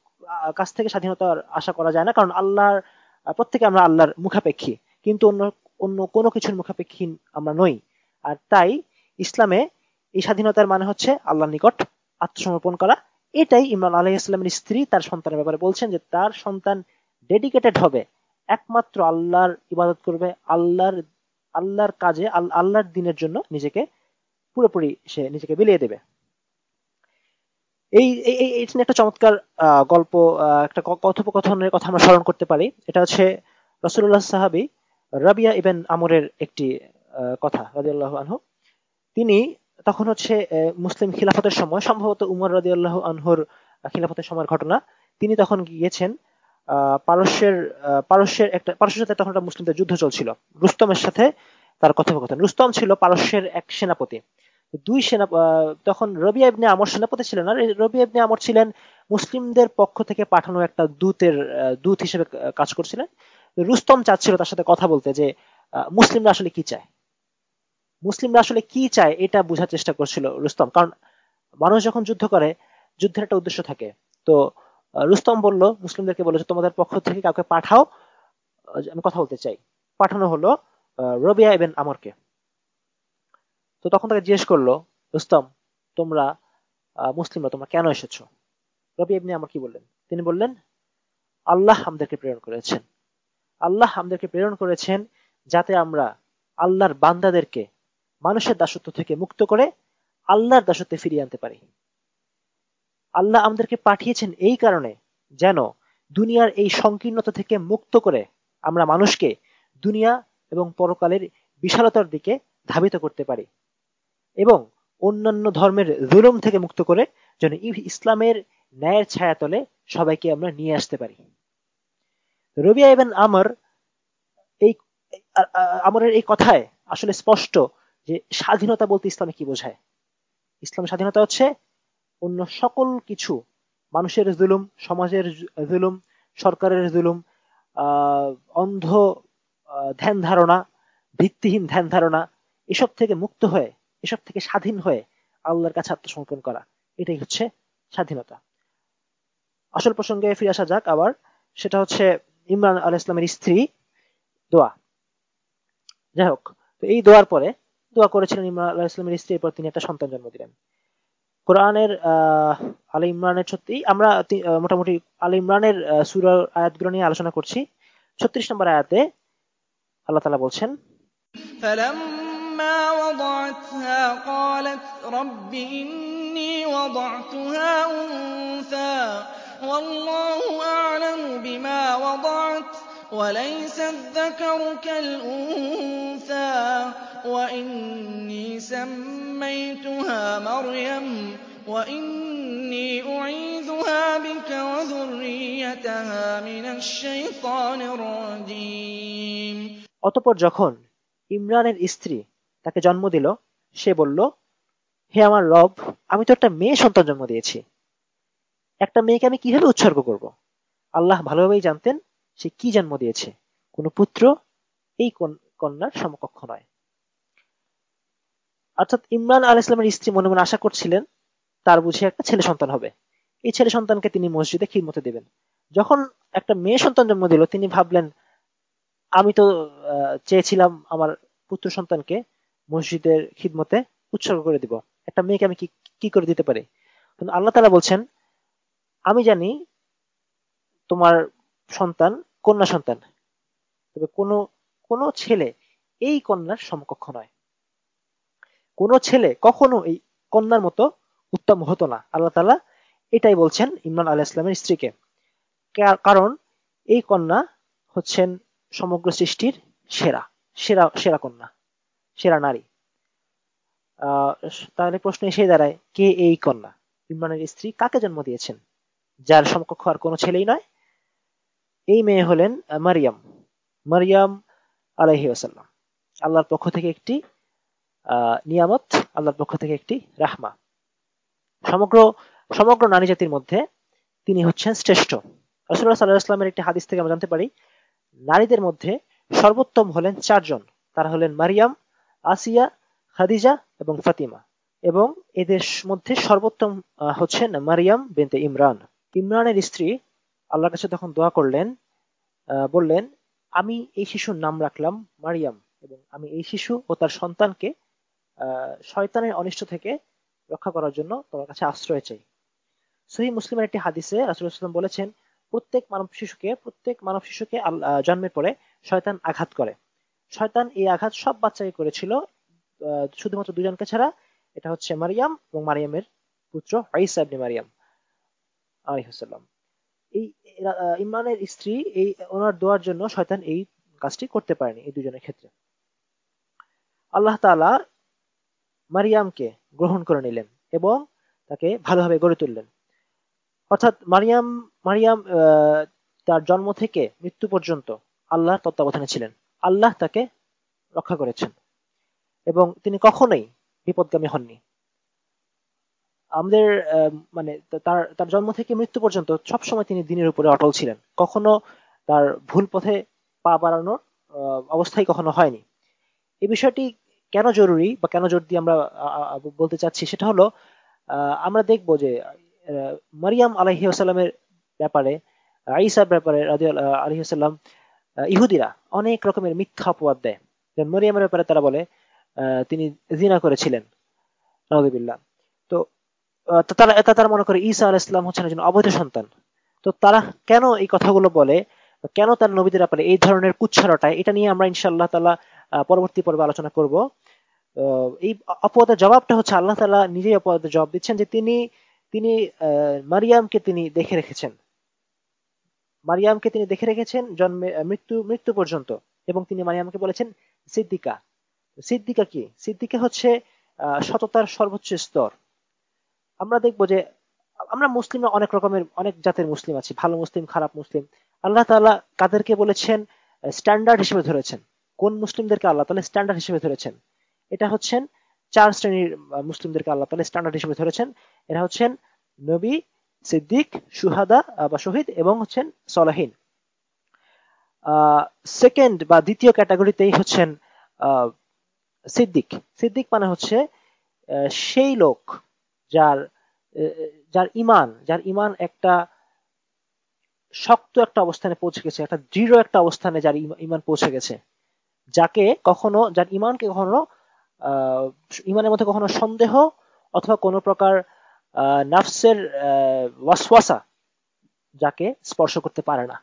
কাছ থেকে স্বাধীনতার আশা করা যায় না কারণ আল্লাহর প্রত্যেকে আমরা আল্লাহর মুখাপেক্ষী, কিন্তু অন্য অন্য কোনো কিছুর মুখাপেক্ষী আমরা নই। আর তাই ইসলামে এই স্বাধীনতার মানে হচ্ছে আল্লাহর নিকট আত্মসমর্পণ করা এটাই ইমরান আলহ ইসলামের স্ত্রী তার সন্তানের ব্যাপারে বলছেন যে তার সন্তান ডেডিকেটেড হবে। একমাত্র আল্লাহর ইবাদত করবে, আল্লাহর আল্লাহর কাজে আল্লাহর দিনের জন্য নিজেকে পুরোপুরি সে নিজেকে বিলিয়ে দেবে। এই এই একটা চমৎকার গল্প একটা কথোপকথনের কথা আমরা স্মরণ করতে পারি। এটা হচ্ছে রসুল্লাহ সাহাবি রাবিয়া ইবেন আমরের একটি কথা রাজিয়াল্লাহ আনহু। তিনি তখন হচ্ছে মুসলিম খিলাফতের সময়, সম্ভবত উমর রাজিয়াল্লাহ আনহুর খিলাফতের সময়ের ঘটনা, তিনি তখন গিয়েছেন পারস্যের পারস্যের একটা, পারস্যের সাথে তখন একটা মুসলিমদের যুদ্ধ চলছিল। রুস্তমের সাথে তার কথোপকথন। রুস্তম ছিল পারস্যের এক সেনাপতি। দুই সেনা তখন রবি ইবনে আমর সেনাপতি ছিলেন, আর রবি ইবনে আমর ছিলেন মুসলিমদের পক্ষ থেকে পাঠানো একটা দূতের দূত হিসেবে কাজ করছিলেন। রুস্তম চাচ্ছিল তার সাথে কথা বলতে যে মুসলিমরা আসলে কি চায়? মুসলিমরা আসলে কি চায় এটা বোঝার চেষ্টা করছিল রুস্তম। কারণ মানুষ যখন যুদ্ধ করে, যুদ্ধের একটা উদ্দেশ্য থাকে। তো রুস্তম বলল, মুসলিমদেরকে বলল যে, তোমাদের পক্ষ থেকে কাউকে পাঠাও। আমি কথা বলতে চাই। পাঠানো হলো রবিয়া এবেন আমরকে। তো তখন তাকে জিজ্ঞেস করল, রুস্তম, তোমরা মুসলিমরা তোমরা কেন এসেছ? রবি এমনি আমার কি বললেন? তিনি বললেন, আল্লাহ আমাদেরকে প্রেরণ করেছেন। আল্লাহ আমাদেরকে প্রেরণ করেছেন যাতে আমরা আল্লাহর বান্দাদেরকে মানুষের দাসত্ব থেকে মুক্ত করে আল্লাহর দাসত্বে ফিরিয়ে আনতে পারি। আল্লাহ আমাদেরকে পাঠিয়েছেন এই কারণে যেন দুনিয়ার এই সংকীর্ণতা থেকে মুক্ত করে আমরা মানুষকে দুনিয়া এবং পরকালের বিশালতার দিকে ধাবিত করতে পারি এবং অন্যান্য ধর্মের জুলুম থেকে মুক্ত করে যেন ইসলামের ন্যায়ের ছায়াতলে সবাইকে আমরা নিয়ে আসতে পারি। রবিয়া এবং আমর এই আমরের এই কথায় আসলে স্পষ্ট যে স্বাধীনতা বলতে ইসলামে কি বোঝায়? ইসলাম স্বাধীনতা হচ্ছে অন্য সকল কিছু, মানুষের জুলুম, সমাজের জুলুম, সরকারের জুলুম অন্ধ ধ্যান ধারণা, ভিত্তিহীন ধ্যান ধারণা, এসব থেকে মুক্ত হয়ে, এসব থেকে স্বাধীন হয়ে আল্লাহর কাছে আত্মসমর্পণ করা। এটাই হচ্ছে স্বাধীনতা। আসল প্রসঙ্গে ফিরে আসা যাক আবার। সেটা হচ্ছে ইমরান আল ইসলামের স্ত্রী দোয়া। যাই হোক, তো এই দোয়ার পরে দোয়া করেছিলেন ইমরান আল্লাহ ইসলামের স্ত্রী এরপর তিনি একটা সন্তান জন্ম দিলেন কোরআনের আহ আলী ইমরানের সত্যি আমরা মোটামুটি আলী ইমরানের সুরার আয়াতগুলো নিয়ে আলোচনা করছি ছত্রিশ নম্বর আয়াতে আল্লাহ তালা বলছেন فلما وضعتها قالت رب إني وضعتها أنثى والله أعلم بما وضعت وليس الذكر كالأنثى وإني سميتها مريم وإني أعيذها بك وذريتها من الشيطان الرجيم অতপর যখন ইমরানের স্ত্রী তাকে জন্ম দিল সে বলল হে আমার রব আমি তো একটা মেয়ে সন্তান জন্ম দিয়েছি একটা মেয়েকে আমি কিভাবে উৎসর্গ করব আল্লাহ ভালোভাবেই জানতেন সে কি জন্ম দিয়েছে? কোন পুত্র? এই কন্যার সমকক্ষ নয়। অর্থাৎ ইমরান আল ইসলামের স্ত্রী মনে মনে আশা করছিলেন, তার বুঝে একটা ছেলে সন্তান হবে। এই ছেলে সন্তানকে তিনি মসজিদে খিদমতে দেবেন। যখন একটা মেয়ে সন্তান জন্ম দিল, তিনি ভাবলেন, আমি তো চেয়েছিলাম আমার পুত্র সন্তানকে মসজিদের খিদমতে উৎসর্গ করে দিব। একটা মেয়েকে আমি কি করে দিতে পারি? আল্লাহ তালা বলছেন, আমি জানি তোমার সন্তান, কন্যা সন্তান। তবে কোনো কোনো ছেলে এই কন্যার সমকক্ষ নয়। কোনো ছেলে কখনো এই কন্যার মতো উত্তম হতো না। আল্লাহ তালা এটাই বলছেন ইমরান আলাহ ইসলামের স্ত্রীকে। কারণ এই কন্যা হচ্ছেন সমগ্র সৃষ্টির সেরা সেরা সেরা কন্যা, সেরা নারী। তাহলে প্রশ্ন এসে দাঁড়ায়, কে এই কন্যা? ইমরানের স্ত্রী কাকে জন্ম দিয়েছেন? যার সমকক্ষ আর কোনো ছেলেই নয় এই মেয়ে হলেন মারিয়াম। মারিয়াম আলহি আসাল্লাম আল্লাহর পক্ষ থেকে একটি নিয়ামত, আল্লাহর পক্ষ থেকে একটি রাহমা। সমগ্র সমগ্র নারী জাতির মধ্যে তিনি হচ্ছেন শ্রেষ্ঠ। রসুল্লাহ সাল্লাহ ইসলামের একটি হাদিস থেকে আমরা জানতে পারি, নারীদের মধ্যে সর্বোত্তম হলেন চারজন। তারা হলেন মারিয়াম, আসিয়া, খাদিজা এবং ফাতিমা। এবং এদের মধ্যে সর্বোত্তম হচ্ছেন মারিয়াম বেনতে ইমরান। ইমরানের স্ত্রী আল্লাহর কাছে তখন দোয়া করলেন বললেন, আমি এই শিশুর নাম রাখলাম মারিয়াম এবং আমি এই শিশু ও তার সন্তানকে শয়তানের অনিষ্ট থেকে রক্ষা করার জন্য তোমার কাছে আশ্রয় চাই। সহি মুসলিমের একটি হাদিসে রাসুলাম বলেছেন, প্রত্যেক মানব শিশুকে, প্রত্যেক মানব শিশুকে জন্মের পরে শয়তান আঘাত করে। শয়তান এই আঘাত সব বাচ্চাকে করেছিল শুধুমাত্র দুজনকে ছাড়া, এটা হচ্ছে মারিয়াম এবং মারিয়ামের পুত্র আইসা মারিয়াম আলাইহিসসালাম এই ইমরানের স্ত্রী এই, ওনার দোয়ার জন্য শয়তান এই কাজটি করতে পারেনি এই দুজনের ক্ষেত্রে। আল্লাহ তাআলা মারিয়ামকে গ্রহণ করে নিলেন এবং তাকে ভালোভাবে গড়ে তুললেন। অর্থাৎ মারিয়াম মারিয়াম তার জন্ম থেকে মৃত্যু পর্যন্ত আল্লাহর তত্ত্বাবধানে ছিলেন। আল্লাহ তাকে রক্ষা করেছেন এবং তিনি কখনোই বিপদগামী হননি। আমাদের মানে তার তার জন্ম থেকে মৃত্যু পর্যন্ত সবসময় তিনি দিনের উপরে অটল ছিলেন। কখনো তার ভুল পথে পা বাড়ানোর অবস্থায় কখনো হয়নি। এই বিষয়টি কেন জরুরি বা কেন জোর দিয়ে আমরা বলতে চাচ্ছি সেটা হলো আমরা দেখব যে মারিয়াম আলহি আসাল্লামের ব্যাপারে, আইসার ব্যাপারে রাজি আলহি আসাল্লাম ইহুদিরা অনেক রকমের মিথ্যা অপবাদ দেয়। মরিয়ামের ব্যাপারে তারা বলে তিনি জিনা করেছিলেন। নজবিল্লা তো তারা তারা মনে করে ঈসা আল ইসলাম হচ্ছেন একজন অবৈধ সন্তান। তো তারা কেন এই কথাগুলো বলে? কেন তার নবীদের ব্যাপারে এই ধরনের কুচ্ছারটায় এটা নিয়ে আমরা ইনশাআল্লাহ তালা পরবর্তী পর্বে আলোচনা করব। এই অপবাদের জবাবটা হচ্ছে আল্লাহ তালা নিজেই অপবাদের জবাব দিচ্ছেন যে তিনি তিনি মারিয়ামকে তিনি দেখে রেখেছেন। মারিয়ামকে তিনি দেখে রেখেছেন জন্মে মৃত্যু মৃত্যু পর্যন্ত। এবং তিনি মারিয়ামকে বলেছেন সিদ্দিকা। সিদ্দিকা কি? সিদ্দিকা হচ্ছে সততার সর্বোচ্চ স্তর। আমরা দেখব যে আমরা মুসলিমরা অনেক রকমের, অনেক জাতের মুসলিম আছি। ভালো মুসলিম, খারাপ মুসলিম। আল্লাহ তালা কাদেরকে বলেছেন স্ট্যান্ডার্ড হিসেবে ধরেছেন। কোন মুসলিমদেরকে আল্লাহ তালা স্ট্যান্ডার্ড হিসেবে ধরেছেন? এটা হচ্ছেন চার শ্রেণির মুসলিমদেরকে আল্লাহ তালা স্ট্যান্ডার্ড হিসেবে ধরেছেন। এরা হচ্ছেন নবী, সিদ্দিক, সুহাদা বা শহীদ এবং হচ্ছেন সলাহীন। সেকেন্ড বা দ্বিতীয় ক্যাটাগরিতেই হচ্ছেন সিদ্দিক। সিদ্দিক মানে হচ্ছে সেই লোক যার যার ইমান যার ইমান একটা শক্ত একটা অবস্থানে পৌঁছে গেছে, একটা দৃঢ় একটা অবস্থানে যার ইমান পৌঁছে গেছে, যাকে কখনো, যার ইমানকে কখনো ইমানের মধ্যে কখনো সন্দেহ অথবা কোনো প্রকার নাফসের ওয়াসওয়াসা যাকে স্পর্শ করতে পারে না।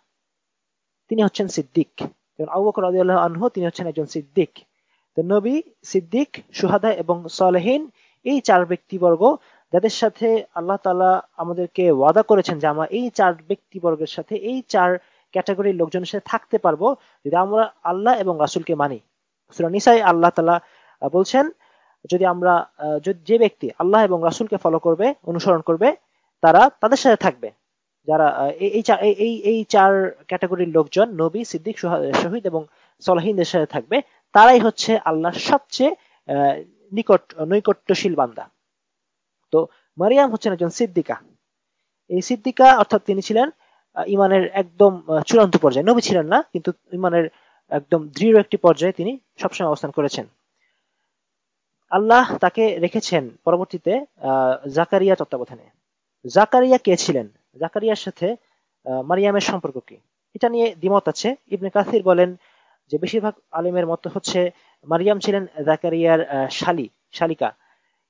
তিনি হচ্ছেন সিদ্দিক। যেমন আবু বকর রাদিয়াল্লাহু আনহু, তিনি হচ্ছেন একজন সিদ্দিক। তো নবী, সিদ্দিক, সুহাদা এবং সালেহীন, এই চার ব্যক্তিবর্গ যাদের সাথে আল্লাহ তালা আমাদেরকে ওয়াদা করেছেন যে আমরা এই চার ব্যক্তিবর্গের সাথে এই চার ক্যাটাগরির লোকজনের সাথে থাকতে পারব, যদি আমরা আল্লাহ এবং রাসুলকে মানি। নিসাই আল্লাহ তালা বলছেন, যদি আমরা যে ব্যক্তি আল্লাহ এবং রাসুলকে ফলো করবে, অনুসরণ করবে, তারা তাদের সাথে থাকবে। যারা এই এই এই চার ক্যাটাগরির লোকজন, নবী, সিদ্দিক শহীদ এবং সলাহিনদের সাথে থাকবে, তারাই হচ্ছে আল্লাহর সবচেয়ে নিকট, নৈকট্যশীল বান্দা। তো মারিয়াম হচ্ছেন একজন সিদ্দিকা। এই সিদ্দিকা, অর্থাৎ তিনি ছিলেন ইমানের একদম চূড়ান্ত পর্যায়ে। নবী ছিলেন না, কিন্তু ইমানের একদম দৃঢ় একটি পর্যায়ে তিনি সবসময় অবস্থান করেছেন। আল্লাহ তাকে রেখেছেন পরবর্তীতে জাকারিয়া তত্ত্বাবধানে। জাকারিয়া কে ছিলেন? জাকারিয়ার সাথে মারিয়ামের সম্পর্ক কি? এটা নিয়ে দ্বিমত আছে। ইবনে কাসির বলেন যে, বেশিরভাগ আলিমের মত হচ্ছে, মারিয়াম ছিলেন জাকারিয়ার শালি, শালিকা।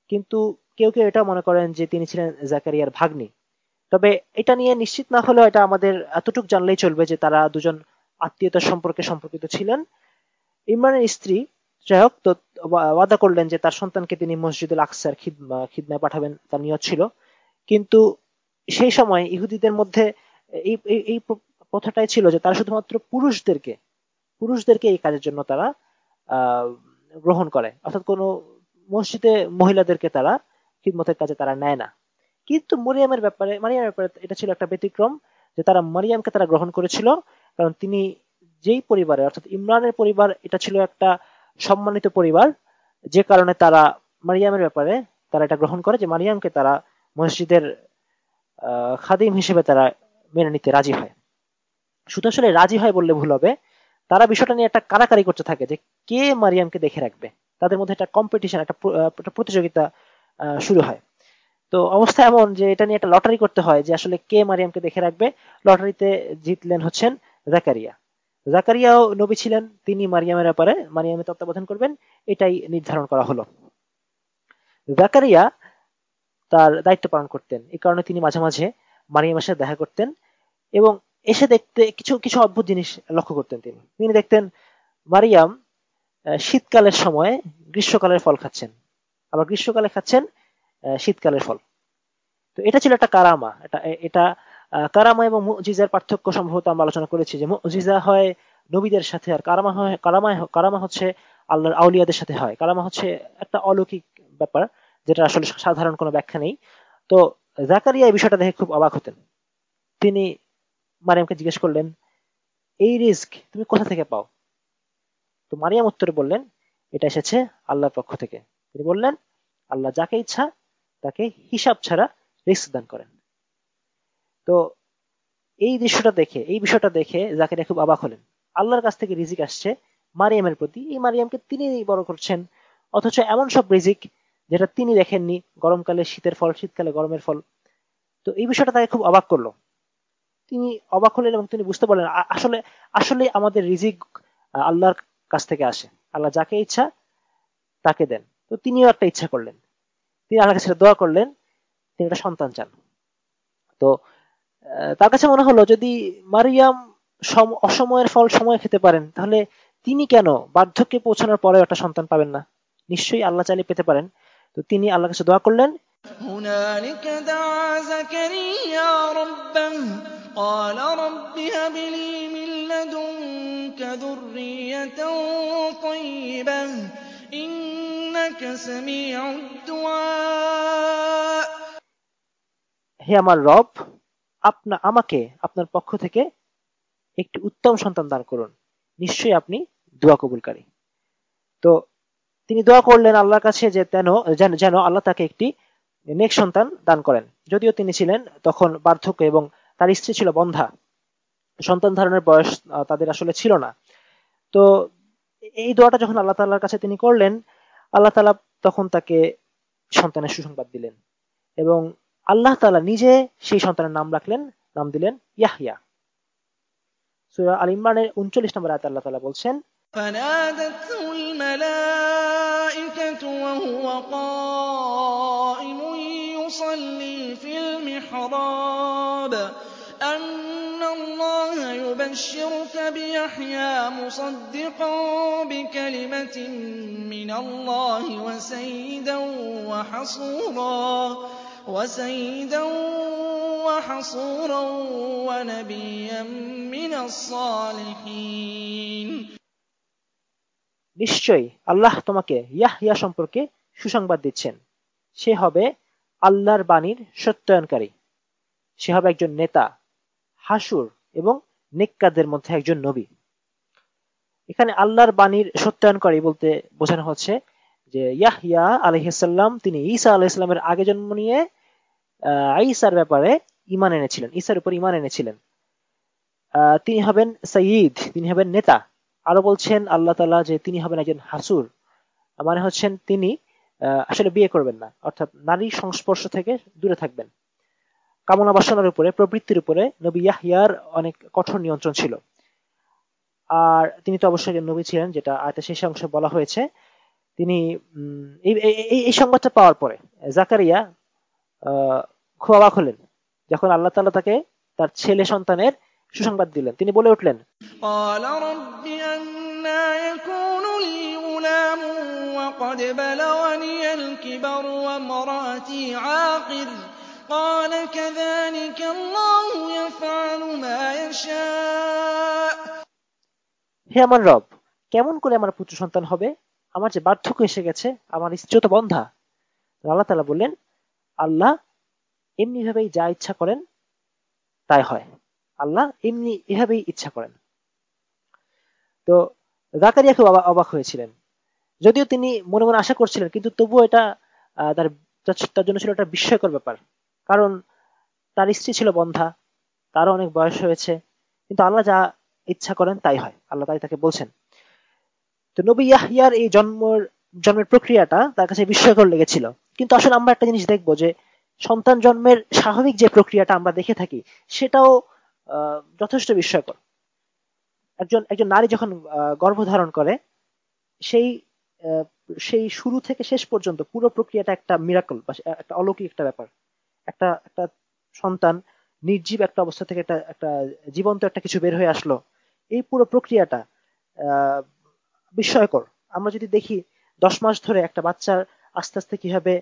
কিন্তু কেউ কেউ এটা মনে করেন যে তিনি ছিলেন জাকারিয়ার ভাগ্নি। তবে এটা নিয়ে নিশ্চিত না হলেও এটা আমাদের এতটুক জানলেই চলবে যে তারা দুজন আত্মীয়তার সম্পর্কে সম্পর্কিত ছিলেন। ইমরানের স্ত্রী, যাই হোক, তো ওয়াদা করলেন যে তার সন্তানকে তিনি মসজিদুল আকসার খিদমায় পাঠাবেন, তার নিয়ত ছিল। কিন্তু সেই সময় ইহুদিদের মধ্যে এই, এই- প্রথাটাই ছিল যে তারা শুধুমাত্র পুরুষদেরকে পুরুষদেরকে এই কাজের জন্য তারা গ্রহণ করে। অর্থাৎ কোনো মসজিদে মহিলাদেরকে তারা খিদমতের কাজে তারা নেয় না। কিন্তু মরিয়ামের ব্যাপারে, মারিয়ামের ব্যাপারে এটা ছিল একটা ব্যতিক্রম যে তারা মারিয়ামকে তারা গ্রহণ করেছিল, কারণ তিনি যেই পরিবারে, অর্থাৎ ইমরানের পরিবার, এটা ছিল একটা সম্মানিত পরিবার, যে কারণে তারা মারিয়ামের ব্যাপারে তারা এটা গ্রহণ করে যে মারিয়ামকে তারা মসজিদের খাদিম হিসেবে তারা মেনে নিতে রাজি হয়। শুধু আসলে রাজি হয় বললে ভুল হবে, তারা বিষয়টা নিয়ে একটা কারাকারি করতে থাকে যে কে মারিয়ামকে দেখে রাখবে। তাদের মধ্যে একটা কম্পিটিশন একটা প্রতিযোগিতা শুরু হয়। তো অবস্থা এমন যে এটা নিয়ে একটা লটারি করতে হয় যে আসলে কে মারিয়ামকে দেখে রাখবে। লটারিতে জিতলেন হচ্ছেন জাকারিয়া। জাকারিয়াও নবী ছিলেন, তিনি মারিয়ামের ব্যাপারে মারিয়ামের তত্ত্বাবধান করবেন, এটাই নির্ধারণ করা হলো। জাকারিয়া তার দায়িত্ব পালন করতেন। এই কারণে তিনি মাঝে মাঝে মারিয়ামের সাথে দেখা করতেন এবং এসে দেখতে কিছু কিছু অদ্ভুত জিনিস লক্ষ্য করতেন তিনি। তিনি দেখতেন মারিয়াম শীতকালের সময়, গ্রীষ্মকালের ফল খাচ্ছেন। আবার গ্রীষ্মকালে খাচ্ছেন শীতকালের ফল। তো এটা ছিল একটা কারামা। এটা এটা কারামা এবং মুজিজার পার্থক্য সম্ভবত আমরা আলোচনা করেছি যে মুজিজা হয় নবীদের সাথে আর কারামা হয়, কারামা কারামা হচ্ছে আল্লাহর আউলিয়াদের সাথে হয়। কারামা হচ্ছে একটা অলৌকিক ব্যাপার, যেটা আসলে সাধারণ কোনো ব্যাখ্যা নেই। তো জাকারিয়া এই বিষয়টা দেখে খুব অবাক হতেন। তিনি মারিয়ামকে জিজ্ঞেস করলেন, এই রিস্ক তুমি কোথা থেকে পাও? তো মারিয়াম উত্তরে বললেন, এটা এসেছে আল্লাহর পক্ষ থেকে। তিনি বললেন, আল্লাহ যাকে ইচ্ছা, তাকে হিসাব ছাড়া রিস্ক দান করেন। তো এই দৃশ্যটা দেখে, এই বিষয়টা দেখে জাকারিয়া খুব অবাক হলেন। আল্লাহর কাছ থেকে রিজিক আসছে মারিয়ামের প্রতি। এই মারিয়ামকে তিনি বড় করছেন। অথচ এমন সব রিজিক যেটা তিনি দেখেননি, গরমকালে শীতের ফল, শীতকালে গরমের ফল। তো এই বিষয়টা তাকে খুব অবাক করল। তিনি অবাক হলেন এবং তিনি বুঝতে পারলেন আসলে আসলে আমাদের রিজিক আল্লাহর কাছ থেকে আসে। আল্লাহ যাকে ইচ্ছা, তাকে দেন। তো তিনিও একটা ইচ্ছা করলেন তিনি আল্লাহর কাছে দোয়া করলেন তিনি একটা সন্তান চান তো আহ, তার কাছে মনে হলো যদি মারিয়াম সম- অসময়ের ফল সময়ে খেতে পারেন তাহলে তিনি কেন বার্ধক্যে পৌঁছানোর পরেও একটা সন্তান পাবেন না নিশ্চয়ই আল্লাহ চাইলে পেতে পারেন তো তিনি আল্লাহর কাছে দোয়া করলেন هنالك دعا زكريا ربه قال رب هب لي من لدنك ذرية طيبة إنك سميع الدعاء হে আমার রব, আপনা আমাকে, আপনার পক্ষ থেকে একটি উত্তম সন্তান দান করুন। নিশ্চয়ই আপনি দোয়া কবুলকারী। তো তিনি দোয়া করলেন আল্লাহর কাছে যে যেন, যেন- যেন আল্লাহ তাকে একটি নেক সন্তান দান করেন। যদিও তিনি ছিলেন তখন বার্ধক্য এবং তার স্ত্রী ছিল বন্ধা। সন্তান ধারণের বয়স তাদের আসলে ছিল না। তো এই দোয়াটা যখন আল্লাহ তাআলার কাছে তিনি করলেন আল্লাহ তাআলা তখন তাকে সন্তানের সুসংবাদ দিলেন এবং আল্লাহ তাআলা নিজে সেই সন্তানের নাম রাখলেন নাম দিলেন ইয়াহইয়া সূরা আল ইমরানের 39 নম্বর আয়াতে আল্লাহ তাআলা বলছেন فنادته الملائكة وهو قائم يصلي في المحراب أن الله يبشرك بيحيى مصدقا بكلمة من الله وسيدا وحصورا وسيدا وحصورا ونبيا من الصالحين নিশ্চয়ই আল্লাহ তোমাকে ইয়াহইয়া সম্পর্কে সুসংবাদ দিচ্ছেন সে হবে আল্লাহর বাণীর সত্যায়নকারী সে হবে একজন নেতা হাসুর এবং নেককারদের মধ্যে একজন নবী। এখানে আল্লাহর বাণীর সত্যায়নকারী বলতে বোঝানো হচ্ছে যে ইয়াহইয়া আলহিসাল্লাম তিনি ঈসা আলাইহিসসালামের আগে জন্ম নিয়ে ঈসার ব্যাপারে ইমান এনেছিলেন, ঈসার উপর ইমান এনেছিলেন। তিনি হবেন সঈদ তিনি হবেন নেতা। আরও বলছেন আল্লাহ তালা যে তিনি হবেন একজন হাসুর। মানে হচ্ছেন তিনি আসলে বিয়ে করবেন না, অর্থাৎ নারী সংস্পর্শ থেকে দূরে থাকবেন। কামনা বাসনার উপরে প্রবৃত্তির উপরে নবী ইয়াহিয়ার অনেক কঠোর নিয়ন্ত্রণ ছিল আর তিনি তো অবশ্যই একজন নবী ছিলেন যেটা আয়তের শেষ অংশে বলা হয়েছে তিনি উম, এই এই- এই- এই সংবাদটা পাওয়ার পরে জাকারিয়া আহ, খুব অবাক হলেন যখন আল্লাহ তাআলা তাকে তার ছেলে সন্তানের সুসংবাদ দিলেন তিনি বলে উঠলেন قال رب أنا يكون لي غلام وقد بلغني الكبر وامرأتي عاقر قال كذلك الله يفعل ما يشاء হে আমার রব কেমন করে আমার পুত্র সন্তান হবে আমার যে বার্ধক্য এসে গেছে আমার স্ত্রী তো বন্ধা আল্লাহ তালা বললেন আল্লাহ এমনি ভাবেই যা ইচ্ছা করেন তাই হয় আল্লাহ এমনি এভাবেই ইচ্ছা করেন তো জাকারিয়া খুব অবাক হয়েছিলেন যদিও তিনি মনে মনে আশা করছিলেন কিন্তু তবুও এটা তার তার জন্য ছিল একটা বিস্ময়কর ব্যাপার কারণ তার স্ত্রী ছিল বন্ধা, তারও অনেক বয়স হয়েছে, কিন্তু আল্লাহ যা ইচ্ছা করেন তাই হয়, আল্লাহ তাই তাকে বলছেন। তো নবী ইয়াহিয়ার এই জন্মের জন্মের প্রক্রিয়াটা তার কাছে বিস্ময়কর লেগেছিল। কিন্তু আসলে আমরা একটা জিনিস দেখব যে সন্তান জন্মের স্বাভাবিক যে প্রক্রিয়াটা আমরা দেখে থাকি, সেটাও যথেষ্ট বিস্ময়কর। একজন একজন নারী যখন গর্ভধারণ করে, সেই সেই শুরু থেকে শেষ পর্যন্ত পুরো প্রক্রিয়াটা একটা মিরাকল বা একটা অলৌকিক একটা ব্যাপার। একটা একটা সন্তান নির্জীব একটা অবস্থা থেকে একটা একটা জীবন্ত একটা কিছু বের হয়ে আসলো, এই পুরো প্রক্রিয়াটা, আহ, বিস্ময়কর। আমরা যদি দেখি, দশ মাস ধরে একটা বাচ্চার আস্তে আস্তে কীভাবে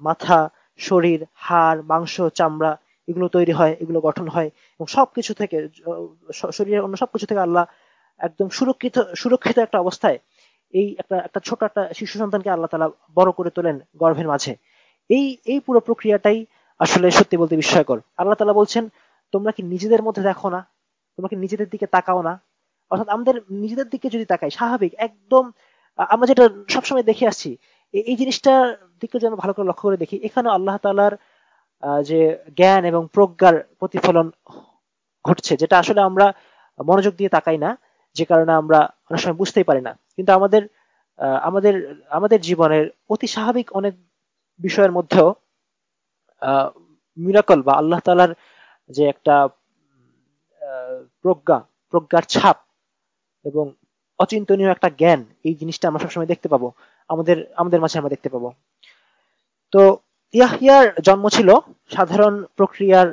মাথা, শরীর, হাড়, মাংস, চামড়া এগুলো তৈরি হয়, এগুলো গঠন হয়, এবং সবকিছু থেকে শরীরের অন্য সবকিছু থেকে আল্লাহ একদম সুরক্ষিত সুরক্ষিত একটা অবস্থায় এই একটা একটা ছোট একটা শিশু সন্তানকে আল্লাহ তালা বড় করে তোলেন গর্ভের মাঝে। এই এই পুরো প্রক্রিয়াটাই আসলে সত্যি বলতে বিস্ময়কর। আল্লাহ তালা বলছেন, তোমরা কি নিজেদের মধ্যে দেখো না? তোমরা কি নিজেদের দিকে তাকাও না? অর্থাৎ আমাদের নিজেদের দিকে যদি তাকাই, স্বাভাবিক, একদম আমরা যেটা সবসময় দেখে আসছি এই জিনিসটার দিকে যেন ভালো করে লক্ষ্য করে দেখি এখানে আল্লাহ তালার যে জ্ঞান এবং প্রজ্ঞার প্রতিফলন ঘটছে, যেটা আসলে আমরা মনোযোগ দিয়ে তাকাই না, যে কারণে আমরা অনেক সময় বুঝতেই পারি না। কিন্তু আমাদের আমাদের আমাদের জীবনের অতি স্বাভাবিক অনেক বিষয়ের মধ্যেও মিরাকল বা আল্লাহ তালার যে একটা প্রজ্ঞা, প্রজ্ঞার ছাপ এবং অচিন্তনীয় একটা জ্ঞান, এই জিনিসটা আমরা সবসময় দেখতে পাবো। আমাদের আমাদের মাঝে আমরা দেখতে পাবো। তো ইয়াহিয়ার জন্ম ছিল সাধারণ প্রক্রিয়ার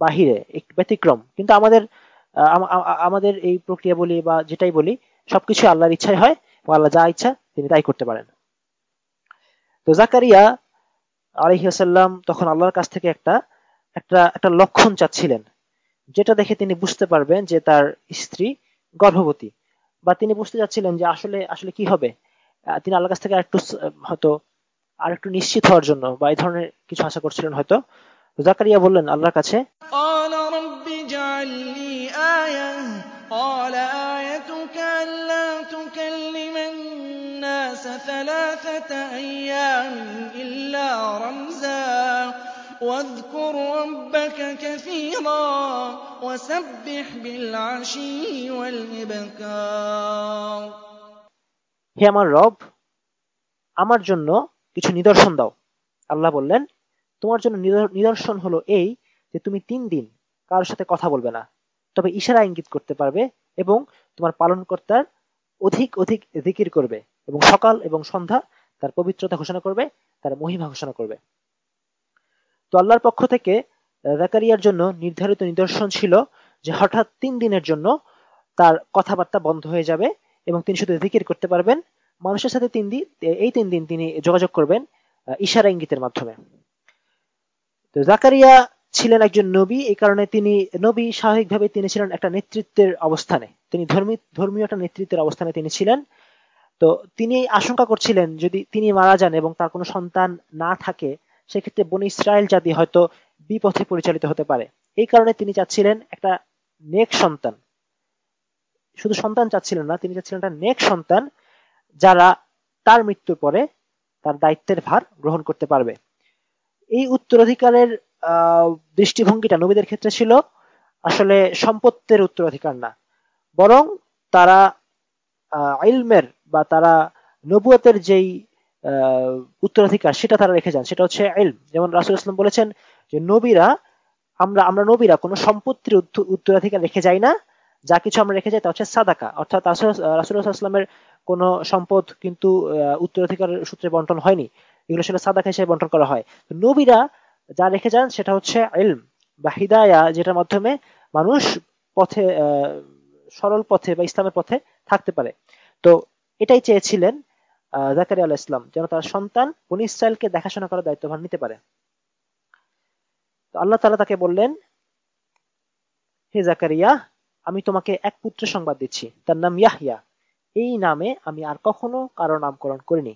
বাহিরে একটু ব্যতিক্রম। কিন্তু আমাদের আমাদের এই প্রক্রিয়া বলি বা যেটাই বলি সবকিছু আল্লাহর ইচ্ছাই হয় আল্লাহ যা ইচ্ছা তিনি তাই করতে পারেন। তো জাকারিয়া আলহিহাসাল্লাম তখন আল্লাহর কাছ থেকে একটা একটা একটা লক্ষণ চাচ্ছিলেন, যেটা দেখে তিনি বুঝতে পারবেন যে তার স্ত্রী গর্ভবতী বা তিনি বুঝতে চাচ্ছিলেন যে আসলে আসলে কি হবে। তিনি আল্লাহর কাছ থেকে একটু হয়তো আর একটু নিশ্চিত হওয়ার জন্য বা এই ধরনের কিছু আশা করছিলেন হয়তো। জাকারিয়া বললেন, আল্লাহর কাছে ثلاثة أيام إلا رمزا واذكر ربك كثيرا وسبح بالعشي والإبكار হে আমার রব আমার জন্য কিছু নিদর্শন দাও আল্লাহ বললেন তোমার জন্য নিদর্শন হলো এই যে তুমি তিন দিন কারোর সাথে কথা বলবে না তবে ইশারা ইঙ্গিত করতে পারবে এবং তোমার পালনকর্তার অধিক অধিক জিকির করবে এবং সকাল এবং সন্ধ্যা তার পবিত্রতা ঘোষণা করবে, তার মহিমা ঘোষণা করবে। তো আল্লাহর পক্ষ থেকে জাকারিয়ার জন্য নির্ধারিত নিদর্শন ছিল যে হঠাৎ তিন দিনের জন্য তার কথাবার্তা বন্ধ হয়ে যাবে এবং তিনি শুধু জিকির করতে পারবেন। মানুষের সাথে তিন দিন এই তিন দিন তিনি যোগাযোগ করবেন ইশারা ইঙ্গিতের মাধ্যমে। তো জাকারিয়া ছিলেন একজন নবী, এই কারণে তিনি নবী স্বাভাবিকভাবে তিনি ছিলেন একটা নেতৃত্বের অবস্থানে। তিনি ধর্মী, ধর্মীয় একটা নেতৃত্বের অবস্থানে তিনি ছিলেন। তো তিনি আশঙ্কা করছিলেন যদি তিনি মারা যান এবং তার কোনো সন্তান না থাকে, সেক্ষেত্রে বনি ইসরায়েল জাতি হয়তো বিপথে পরিচালিত হতে পারে। এই কারণে তিনি চাচ্ছিলেন একটা নেক সন্তান। শুধু সন্তান চাচ্ছিলেন না, তিনি চাচ্ছিলেন একটা নেক সন্তান যারা তার মৃত্যুর পরে তার দায়িত্বের ভার গ্রহণ করতে পারবে। এই উত্তরাধিকারের দৃষ্টিভঙ্গিটা নবীদের ক্ষেত্রে ছিল আসলে সম্পত্তির উত্তরাধিকার না। বরং তারা ইলমের বা তারা নবুয়তের যেই উত্তরাধিকার সেটা তারা রেখে যান, সেটা হচ্ছে ইলম। যেমন রাসুল ইসলাম বলেছেন যে, নবীরা, আমরা আমরা নবীরা কোনো সম্পত্তির উত্তরাধিকার রেখে যাই না, যা কিছু আমরা রেখে যাই তা হচ্ছে সাদাকা। অর্থাৎ রাসুলামের কোন সম্পদ কিন্তু উত্তরাধিকার সূত্রে বন্টন হয়নি। এগুলো সেটা সাদাকা হিসেবে বন্টন করা হয়। নবীরা যা রেখে যান সেটা হচ্ছে ইলম বা হিদায়া, যেটার মাধ্যমে মানুষ পথে সরল পথে বা ইসলামের পথে থাকতে পারে। তো এটাই চেয়েছিলেন জাকারিয়া আলাহ ইসলাম যেন তার সন্তান বনি ইসরায়েলকে দেখাশোনা করার দায়িত্বভার নিতে পারে। তো আল্লাহ তালা তাকে বললেন, হে জাকারিয়া, আমি তোমাকে এক পুত্র সংবাদ দিচ্ছি, তার নাম ইয়াহিয়া এই নামে আমি আর কখনো কারও নামকরণ করিনি।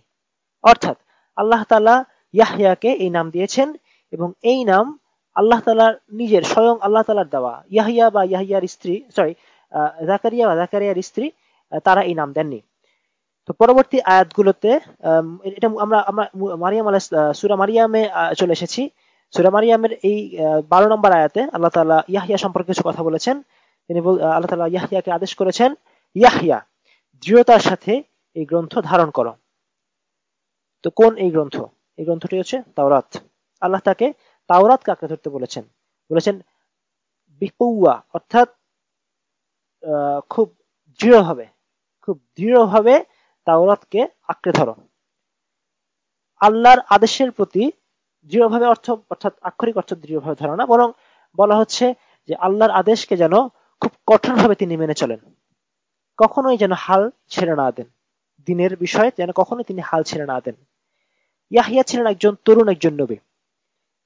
অর্থাৎ আল্লাহ তালা ইয়াহিয়াকে এই নাম দিয়েছেন এবং এই নাম আল্লাহ তালার নিজের, স্বয়ং আল্লাহ তালার দেওয়া। ইয়াহিয়া বা ইয়াহিয়ার স্ত্রী সরি জাকারিয়া বা জাকারিয়ার স্ত্রী তারা এই নাম দেননি। তো পরবর্তী আয়াতগুলোতে এটা আমরা আমরা মারিয়াম আলাহ সুরা মারিয়ামে চলে এসেছি। সুরা মারিয়ামের এই বারো নম্বর আয়াতে আল্লাহ তালা ইয়াহিয়া সম্পর্কে কিছু কথা বলেছেন। তিনি আল্লাহ তালা ইয়াহিয়াকে আদেশ করেছেন ইয়াহিয়া দৃঢ়তার সাথে এই গ্রন্থ ধারণ করো। তো কোন এই গ্রন্থ? এই গ্রন্থটি হচ্ছে তাওরাত। আল্লাহ তাকে তাওরাত কাকে ধরতে বলেছেন? বলেছেন বিকুয়া অর্থাৎ খুব দৃঢ়ভাবে। খুব দৃঢ়ভাবে তাওরাতকে আঁকড়ে ধরো। আল্লাহর আদেশের প্রতি দৃঢ়ভাবে অর্থ, অর্থাৎ আক্ষরিক অর্থ দৃঢ়ভাবে না বরং বলা হচ্ছে যে আল্লাহর আদেশকে যেন খুব কঠোরভাবে তিনি মেনে চলেন। কখনোই যেন হাল ছেড়ে না দেন। দিনের বিষয়ে যেন কখনোই তিনি হাল ছেড়ে না দেন। ইয়াহিয়া ছিলেন একজন তরুণ, একজন নবী।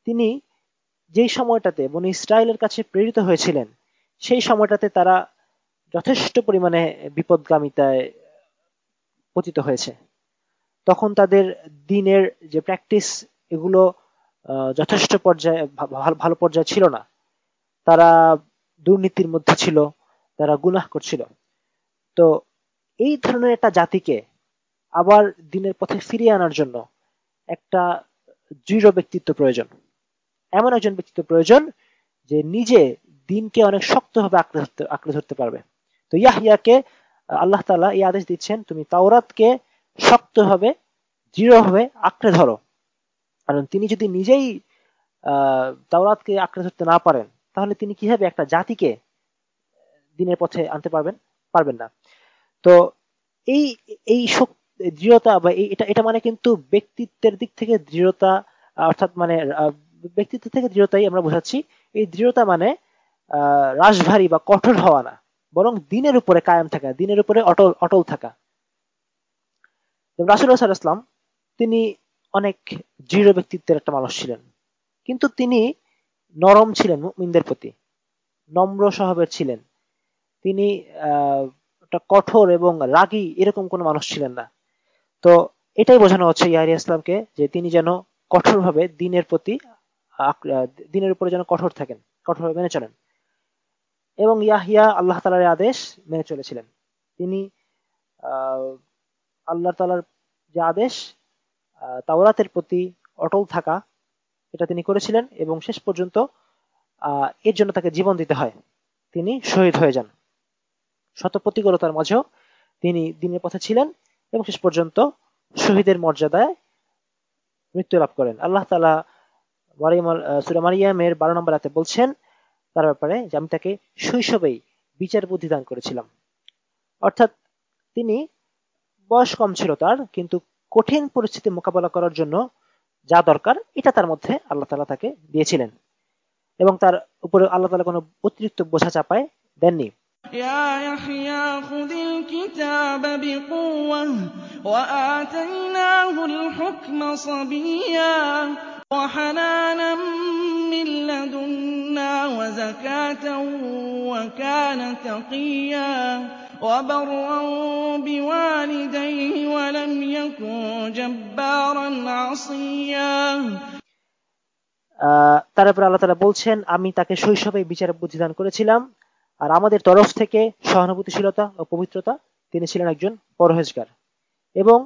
তিনি যেই সময়টাতে বনি ইসরায়েলের কাছে প্রেরিত হয়েছিলেন, সেই সময়টাতে তারা যথেষ্ট পরিমাণে বিপদগামিতায় পতিত হয়েছে। তখন তাদের দিনের যে প্র্যাকটিস এগুলো যথেষ্ট পর্যায়ে ভালো পর্যায়ে ছিল না। তারা দুর্নীতির মধ্যে ছিল, তারা গুনাহ করছিল। তো এই ধরনের একটা জাতিকে আবার দিনের পথে ফিরিয়ে আনার জন্য একটা দৃঢ় ব্যক্তিত্ব প্রয়োজন। এমন একজন ব্যক্তিত্ব প্রয়োজন যে নিজে দিনকে অনেক শক্তভাবে আঁকড়ে ধরতে আঁকড়ে ধরতে পারবে। তো ইয়াহিয়াকে আল্লাহ তালা এই আদেশ দিচ্ছেন, তুমি তাওরাতকে শক্তভাবে দৃঢ়ভাবে আঁকড়ে ধরো। কারণ তিনি যদি নিজেই তাওরাতকে আঁকড়ে ধরতে না পারেন, তাহলে তিনি কীভাবে একটা জাতিকে দিনের পথে আনতে পারবেন পারবেন না। তো এই এই দৃঢ়তা বা এই, এটা এটা মানে কিন্তু ব্যক্তিত্বের দিক থেকে দৃঢ়তা, অর্থাৎ মানে ব্যক্তিত্ব থেকে দৃঢ়তাই আমরা বোঝাচ্ছি। এই দৃঢ়তা মানে আহ রাশভারী বা কঠোর হওয়া না। বরং দিনের উপরে কায়েম থাকা, দিনের উপরে অটল অটল থাকা। রাসুল্লাহ সাল্লাম তিনি অনেক দৃঢ় ব্যক্তিত্বের একটা মানুষ ছিলেন। কিন্তু তিনি নরম ছিলেন মুমিনদের প্রতি, নম্র স্বভাবের ছিলেন। তিনি, আহ কঠোর এবং রাগী এরকম কোনো মানুষ ছিলেন না। তো এটাই বোঝানো হচ্ছে ইয়ারি ইসলামকে যে তিনি যেন কঠোরভাবে দিনের প্রতি দিনের উপরে যেন কঠোর থাকেন, কঠোরভাবে মেনে চলেন। এবং ইয়াহিয়া আল্লাহ তালার আদেশ মেনে চলেছিলেন। তিনি আল্লাহ তালার যে আদেশ তাওরাতের প্রতি অটল থাকা, এটা তিনি করেছিলেন এবং শেষ পর্যন্ত এর জন্য তাকে জীবন দিতে হয়। তিনি শহীদ হয়ে যান। শত প্রতিকূলতার মাঝেও তিনি দিনের পথে ছিলেন এবং শেষ পর্যন্ত শহীদের মর্যাদায় মৃত্যু লাভ করেন। আল্লাহ তালা মারিয়ামের বারো নম্বর রাতে বলছেন তার ব্যাপারে যে আমি তাকে শৈশবেই বিচার বুদ্ধি দান করেছিলাম অর্থাৎ তিনি বয়স কম ছিল তার কিন্তু কঠিন পরিস্থিতি মোকাবেলা করার জন্য যা দরকার এটা তার মধ্যে আল্লাহ তালা তাকে দিয়েছিলেন এবং তার উপরে আল্লাহ তালা কোনো অতিরিক্ত বোঝা চাপায় দেননি يا يحيى خذ الكتاب بقوة وآتيناه الحكم صبيا وحنانا من لدنا وزكاة وكان تقيا وبرا بوالديه ولم يكن جبارا عصيا তারপরে আল্লাহ তালা বলছেন আমি তাকে শৈশবে বিচার বুদ্ধিদান করেছিলাম আর আমাদের তরফ থেকে সহানুভূতিশীলতা ও পবিত্রতা তিনি ছিলেন একজন পরহেজগার এবং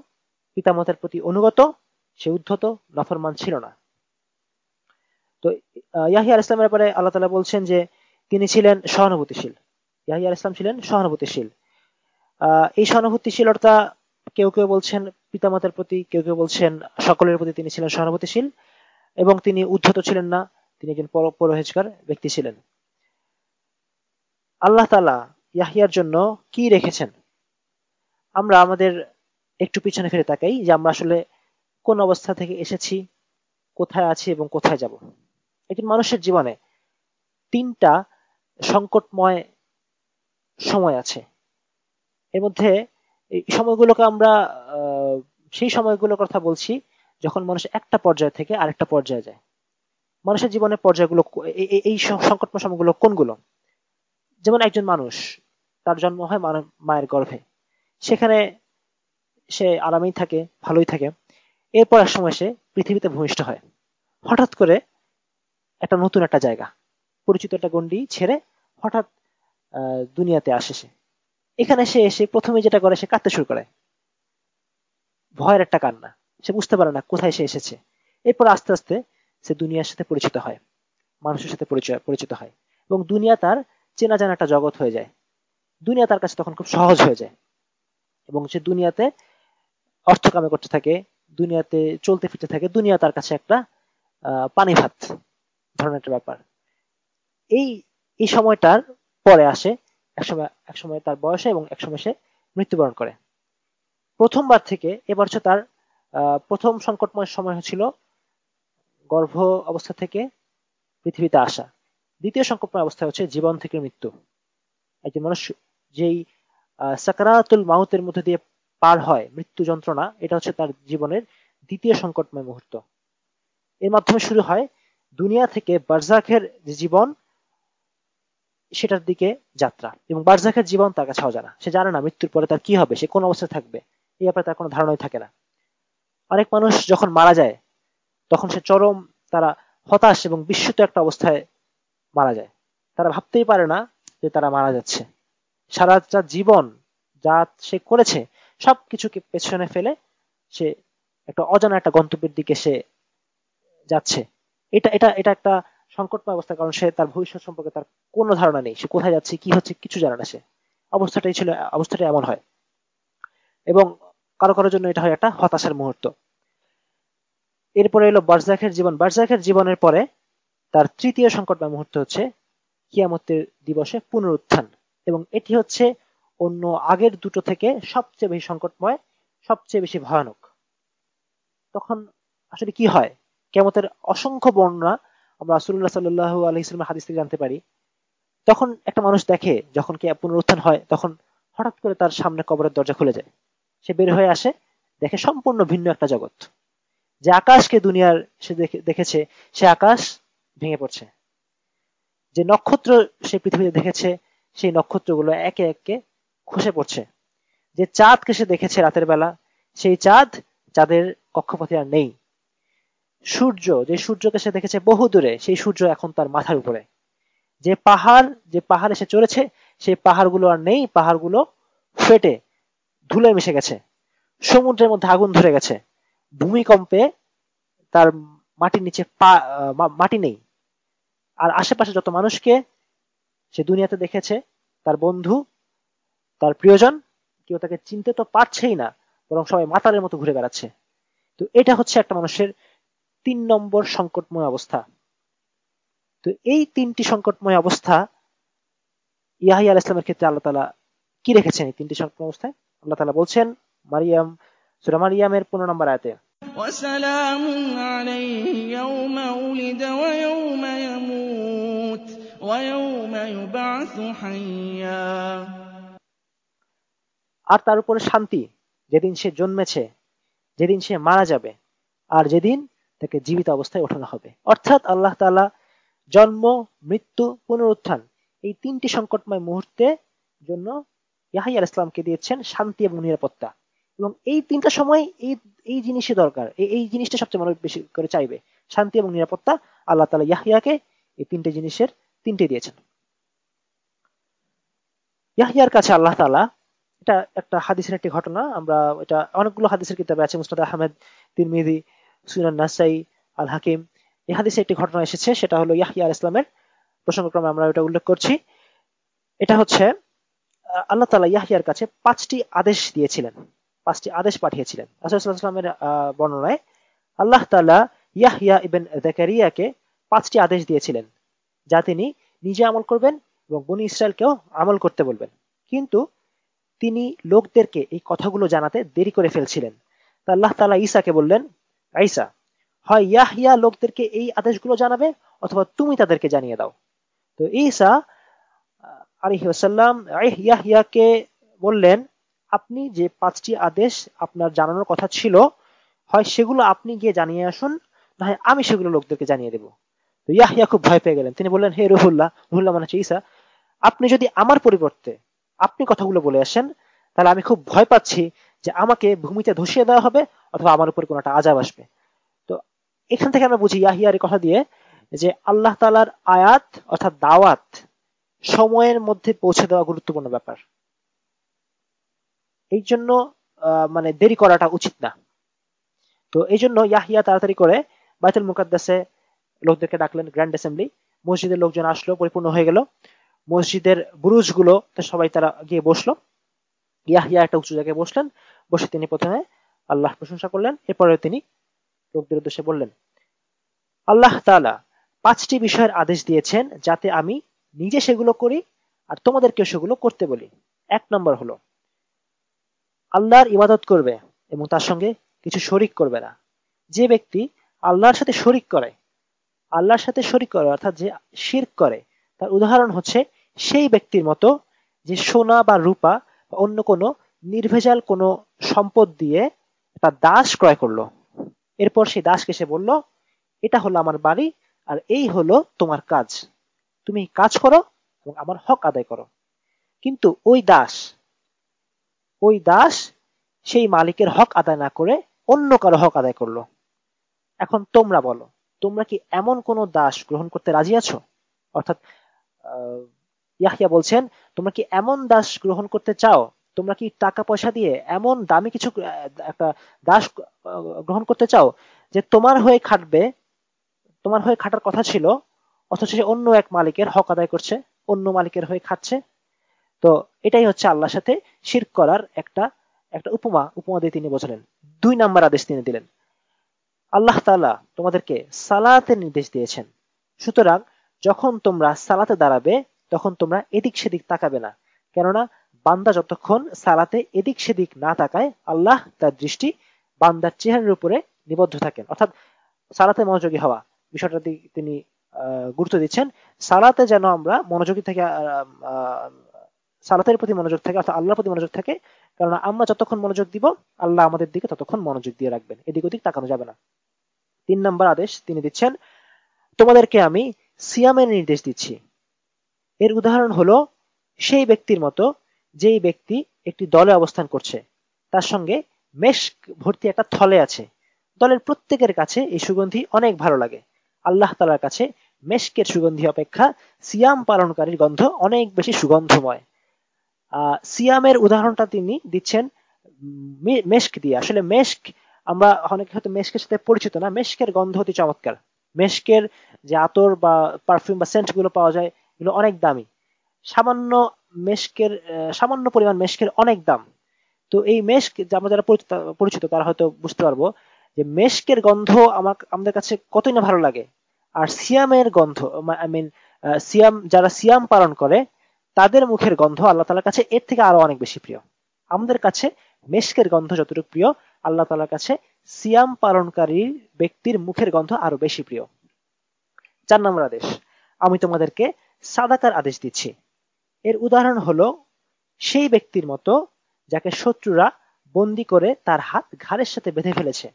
পিতামাতার প্রতি অনুগত সে উদ্ধত নফরমান ছিল না তো ইয়াহিয়া ইসলামের ব্যাপারে আল্লাহ তালা বলছেন যে তিনি ছিলেন সহানুভূতিশীল। ইয়াহিয়া ইসলাম ছিলেন সহানুভূতিশীল। এই সহানুভূতিশীলতা কেউ কেউ বলছেন পিতামাতার প্রতি, কেউ কেউ বলছেন সকলের প্রতি তিনি ছিলেন সহানুভূতিশীল এবং তিনি উদ্ধত ছিলেন না, তিনি একজন পরহেজগার ব্যক্তি ছিলেন। আল্লাহ তালা ইয়াহিয়ার জন্য কি রেখেছেন? আমরা আমাদের একটু পিছনে ফিরে তাকাই যে আমরা আসলে কোন অবস্থা থেকে এসেছি, কোথায় আছি এবং কোথায় যাব। একজন মানুষের জীবনে তিনটা সংকটময় সময় আছে। এর মধ্যে এই সময়গুলোকে আমরা সেই সময়গুলোর কথা বলছি যখন মানুষ একটা পর্যায় থেকে আরেকটা পর্যায়ে যায়। মানুষের জীবনের পর্যায়গুলো এই সংকটময় সময়গুলো কোনগুলো? যেমন একজন মানুষ, তার জন্ম হয় মায়ের গর্ভে। সেখানে সে আরামেই থাকে, ভালোই থাকে। এরপর এক সময় সে পৃথিবীতে ভূমিষ্ঠ হয়। হঠাৎ করে একটা নতুন একটা জায়গা। পরিচিত একটা গন্ডি ছেড়ে হঠাৎ দুনিয়াতে আসে সে। এখানে সে এসে প্রথমে যেটা করে, সে কাঁদতে শুরু করে। ভয়ের একটা কান্না। সে বুঝতে পারে না কোথায় সে এসেছে। এরপর আস্তে আস্তে সে দুনিয়ার সাথে পরিচিত হয়, মানুষের সাথে পরিচয়, পরিচিত হয় এবং দুনিয়া তার চেনা জানা একটা জগৎ হয়ে যায়। দুনিয়া তার কাছে তখন খুব সহজ হয়ে যায় এবং সে দুনিয়াতে অর্থ কামে করতে থাকে, দুনিয়াতে চলতে ফিরতে থাকে, দুনিয়া তার কাছে একটা পানি ভাত ধরনের একটা ব্যাপার। এই এই সময়টার পরে আসে একসময় একসময় তার বয়সে এবং একসময় সে মৃত্যুবরণ করে। প্রথমবার থেকে এবার হচ্ছে তার প্রথম সংকটময় সময় হচ্ছিল গর্ভ অবস্থা থেকে পৃথিবীতে আসা। দ্বিতীয় সংকটময় অবস্থা হচ্ছে জীবন থেকে মৃত্যু। একজন মানুষ যেই সাকারাতুল মাউতের মধ্যে দিয়ে পার হয় মৃত্যু যন্ত্রণা, এটা হচ্ছে তার জীবনের দ্বিতীয় সংকটময় মুহূর্ত। এর মাধ্যমে শুরু হয় দুনিয়া থেকে বারজাখের জীবন, সেটার দিকে যাত্রা। এবং বারজাখের জীবন তার কাছে অজানা। সে জানে না মৃত্যুর পরে তার কি হবে, সে কোন অবস্থায় থাকবে। এই ব্যাপারে তার কোনো ধারণাই থাকে না। অনেক মানুষ যখন মারা যায়, তখন সে চরম তারা হতাশ এবং বিস্মিত একটা অবস্থায় মারা যায়। তারা ভাবতেই পারে না যে তারা মারা যাচ্ছে। সারা যা জীবন যা সে করেছে সব কিছুকে পেছনে ফেলে সে একটা অজানা একটা গন্তব্যের দিকে সে যাচ্ছে। এটা এটা এটা একটা সংকটময় অবস্থা, কারণ সে তার ভবিষ্যৎ সম্পর্কে তার কোনো ধারণা নেই। সে কোথায় যাচ্ছে, কি হচ্ছে, কিছু জানে না সে। অবস্থাটাই ছিল অবস্থাটা এমন হয়। এবং কারও কারোর জন্য এটা হয় একটা হতাশার মুহূর্ত। এরপরে এলো বার্জাখের জীবন। বার্জাখের জীবনের পরে তার তৃতীয় সংকটময় মুহূর্ত হচ্ছে কিয়ামতের দিবসে পুনরুত্থান। এবং এটি হচ্ছে অন্য আগের দুটো থেকে সবচেয়ে বেশি সংকটময়, সবচেয়ে বেশি ভয়ানক। তখন আসলে কি হয়? কেমতের অসংখ্য বর্ণনা আমরা রাসুল্লাহ সাল্লু আলহিসের হাদিস থেকে জানতে পারি। তখন একটা মানুষ দেখে, যখন কে পুনরুত্থান হয়, তখন হঠাৎ করে তার সামনে কবরের দরজা খুলে যায়। সে বের হয়ে আসে, দেখে সম্পূর্ণ ভিন্ন একটা জগৎ। যে আকাশকে দুনিয়ার সে দেখেছে, সে আকাশ ভেঙে পড়ছে। যে নক্ষত্র সে পৃথিবীতে দেখেছে, সেই নক্ষত্রগুলো একে একে খসে পড়ছে। যে চাঁদকে সে দেখেছে রাতের বেলা, সেই চাঁদ চাঁদের কক্ষপথে আর নেই। সূর্য, যে সূর্যকে সে দেখেছে বহু দূরে, সেই সূর্য এখন তার মাথার উপরে। যে পাহাড়, যে পাহাড়ে সে চড়েছে, সেই পাহাড়গুলো আর নেই, পাহাড়গুলো ফেটে, ধুলে মিশে গেছে, সমুদ্রের মধ্যে আগুন ধরে গেছে। ভূমিকম্পে তার মাটির নিচে মাটি নেই। আর আশেপাশে যত মানুষকে সে দুনিয়াতে দেখেছে, তার বন্ধু, তার প্রিয়জন, কেউ তাকে চিনতে তো পারছেই না, বরং সবাই মাতালের মতো ঘুরে বেড়াচ্ছে। তো এটা হচ্ছে একটা মানুষের তিন নম্বর সংকটময় অবস্থা তো এই তিনটি সংকটময় অবস্থা ইয়াহি আল ইসলামের ক্ষেত্রে আল্লাহ তালা কি রেখেছেন এই তিনটি সংকটময় অবস্থায় আল্লাহ তালা বলছেন মারিয়াম সুরা মারিয়ামের পনেরো নম্বর আয়তে وسلام عليه يوم ولد ويوم يموت ويوم يبعث حيا আর তার উপরে শান্তি যেদিন সে জন্মেছে যেদিন সে মারা যাবে আর যেদিন তাকে জীবিত অবস্থায় ওঠানো হবে। অর্থাৎ আল্লাহ তালা জন্ম, মৃত্যু, পুনরুত্থান এই তিনটি সংকটময় মুহূর্তে জন্য ইয়াহাই আল ইসলামকে দিয়েছেন শান্তি এবং নিরাপত্তা। এবং এই তিনটা সময় এই এই জিনিসই দরকার। এই জিনিসটা সবচেয়ে মানুষ বেশি করে চাইবে। শান্তি এবং নিরাপত্তা আল্লাহ তালা ইয়াহিয়াকে এই তিনটে জিনিসের তিনটে দিয়েছেন। ইয়াহিয়ার কাছে আল্লাহ তালা এটা একটা হাদিসের একটি ঘটনা। আমরা এটা অনেকগুলো হাদিসের কিতাবে আছে। মুস্তাদ আহমেদ তিরমিদি সুনান নাসাই আল হাকিম এই হাদিসে একটি ঘটনা এসেছে, সেটা হলো ইয়াহিয়া আল ইসলামের প্রসঙ্গক্রমে আমরা এটা উল্লেখ করছি। এটা হচ্ছে আল্লাহ তালা ইয়াহিয়ার কাছে পাঁচটি আদেশ দিয়েছিলেন, পাঁচটি আদেশ পাঠিয়েছিলেন। আসলামের বর্ণনায় আল্লাহ তালা ইয়াহিয়া ইবেন জাকারিয়াকে পাঁচটি আদেশ দিয়েছিলেন, যা তিনি নিজে আমল করবেন এবং বনি ইসরায়েলকেও আমল করতে বলবেন। কিন্তু তিনি লোকদেরকে এই কথাগুলো জানাতে দেরি করে ফেলছিলেন। তা আল্লাহ তালা ইসাকে বললেন আইসা হয় ইয়াহিয়া লোকদেরকে এই আদেশগুলো জানাবে অথবা তুমি তাদেরকে জানিয়ে দাও। তো ঈসা আলিহাসাল্লাম ইয়াহিয়াকে বললেন, আপনি যে পাঁচটি আদেশ আপনার জানানোর কথা ছিল, হয় সেগুলো আপনি গিয়ে জানিয়ে আসুন না হয় আমি সেগুলো লোকদেরকে জানিয়ে দেবো। তো ইয়াহিয়া খুব ভয় পেয়ে গেলেন। তিনি বললেন, হে রুহুল্লাহ রুহুল্লাহ মানে ঈসা, আপনি যদি আমার পরিবর্তে আপনি কথাগুলো বলে আসেন, তাহলে আমি খুব ভয় পাচ্ছি যে আমাকে ভূমিতে ধসিয়ে দেওয়া হবে অথবা আমার উপর কোনো একটা আজাব আসবে। তো এখান থেকে আমরা বুঝি ইয়াহিয়ার কথা দিয়ে যে আল্লাহ তালার আয়াত অর্থাৎ দাওয়াত সময়ের মধ্যে পৌঁছে দেওয়া গুরুত্বপূর্ণ ব্যাপার। এই জন্য মানে দেরি করাটা উচিত না। তো এই জন্য ইয়াহিয়া তাড়াতাড়ি করে বাইতুল মুকাদ্দাসে লোকদেরকে ডাকলেন গ্র্যান্ড অ্যাসেম্বলি। মসজিদের লোকজন আসলো, পরিপূর্ণ হয়ে গেল। মসজিদের বুরুজগুলো সবাই তারা গিয়ে বসল। ইয়াহিয়া একটা উঁচু জায়গায় বসলেন। বসে তিনি প্রথমে আল্লাহ প্রশংসা করলেন এরপরে তিনি লোকদের উদ্দেশ্যে বললেন, আল্লাহ তালা পাঁচটি বিষয়ের আদেশ দিয়েছেন যাতে আমি নিজে সেগুলো করি আর তোমাদেরকেও সেগুলো করতে বলি। এক নম্বর হলো, আল্লাহর ইবাদত করবে এবং তার সঙ্গে কিছু শরিক করবে না। যে ব্যক্তি আল্লাহর সাথে শরিক করে, আল্লাহর সাথে শরিক করে অর্থাৎ যে শির করে, তার উদাহরণ হচ্ছে সেই ব্যক্তির মতো যে সোনা বা রূপা বা অন্য কোনো নির্ভেজাল কোনো সম্পদ দিয়ে তার দাস ক্রয় করল। এরপর সেই দাসকে সে বলল, এটা হলো আমার বাড়ি আর এই হলো তোমার কাজ। তুমি কাজ করো এবং আমার হক আদায় করো। কিন্তু ওই দাস ওই দাস সেই মালিকের হক আদায় না করে অন্য কারও হক আদায় করল। এখন তোমরা বলো, তোমরা কি এমন কোন দাস গ্রহণ করতে রাজি আছো? অর্থাৎ ইয়াহিয়া বলছেন, তোমরা কি এমন দাস গ্রহণ করতে চাও তোমরা কি টাকা পয়সা দিয়ে এমন দামি কিছু একটা দাস গ্রহণ করতে চাও যে তোমার হয়ে খাটবে? তোমার হয়ে খাটার কথা ছিল, অথচ সে অন্য এক মালিকের হক আদায় করছে, অন্য মালিকের হয়ে খাচ্ছে তো এটাই হচ্ছে আল্লাহর সাথে শির করার একটা একটা উপমা উপমা দিয়ে তিনি বোঝালেন। দুই নাম্বার আদেশ তিনি দিলেন। আল্লাহ তালা তোমাদেরকে সালাতের নির্দেশ দিয়েছেন। সুতরাং যখন তোমরা সালাতে দাঁড়াবে, তখন তোমরা এদিক সেদিক তাকাবে না। কেননা বান্দা যতক্ষণ সালাতে এদিক সেদিক না তাকায়, আল্লাহ তার দৃষ্টি বান্দার চেহারের উপরে নিবদ্ধ থাকেন। অর্থাৎ সালাতে মনোযোগী হওয়া বিষয়টা তিনি গুরুত্ব দিচ্ছেন। সালাতে যেন আমরা মনোযোগী থেকে সালাতের প্রতি মনোযোগ থাকে, অর্থাৎ আল্লাহর প্রতি মনোযোগ থাকে কারণ আমরা যতক্ষণ মনোযোগ দিব, আল্লাহ আমাদের দিকে ততক্ষণ মনোযোগ দিয়ে রাখবেন। এদিক ওদিক তাকানো যাবে না। তিন নম্বর আদেশ তিনি দিচ্ছেন, তোমাদেরকে আমি সিয়ামের নির্দেশ দিচ্ছি। এর উদাহরণ হলো, সেই ব্যক্তির মতো যেই ব্যক্তি একটি দলে অবস্থান করছে, তার সঙ্গে মেশ ভর্তি একটা থলে আছে। দলের প্রত্যেকের কাছে এই সুগন্ধি অনেক ভালো লাগে। আল্লাহ তালার কাছে মেশকের সুগন্ধি অপেক্ষা সিয়াম পালনকারীর গন্ধ অনেক বেশি সুগন্ধময়। আহ সিয়ামের উদাহরণটা তিনি দিচ্ছেন মেশক দিয়ে। আসলে মেশক, আমরা অনেকে হয়তো মেশকের সাথে পরিচিত না, মেশকের গন্ধ অতি চমৎকার। মেশকের যে আতর বা পারফিউম বা সেন্টগুলো পাওয়া যায়, এগুলো অনেক দামি। সামান্য মেশকের সামান্য পরিমাণ মেশকের অনেক দাম। তো এই মেশক আমরা যারা পরিচিত তারা হয়তো বুঝতে পারব যে মেশকের গন্ধ আমার আমাদের কাছে কতই না ভালো লাগে। আর সিয়ামের গন্ধ আই মিন সিয়াম, যারা সিয়াম পালন করে, তাদের মুখের গন্ধ আল্লাহ তালার কাছে এর থেকে আরও অনেক বেশি প্রিয়। আমাদের কাছে মেশকের গন্ধ যতটুকু প্রিয়, আল্লাহ তালার কাছে সিয়াম পালনকারী ব্যক্তির মুখের গন্ধ আরও বেশি প্রিয়। চার নম্বর আদেশ। আমি তোমাদেরকে সাদাকার আদেশ দিচ্ছি। এর উদাহরণ হলো, সেই ব্যক্তির মতো যাকে শত্রুরা বন্দি করে তার হাত ঘাড়ের সাথে বেঁধে ফেলেছে।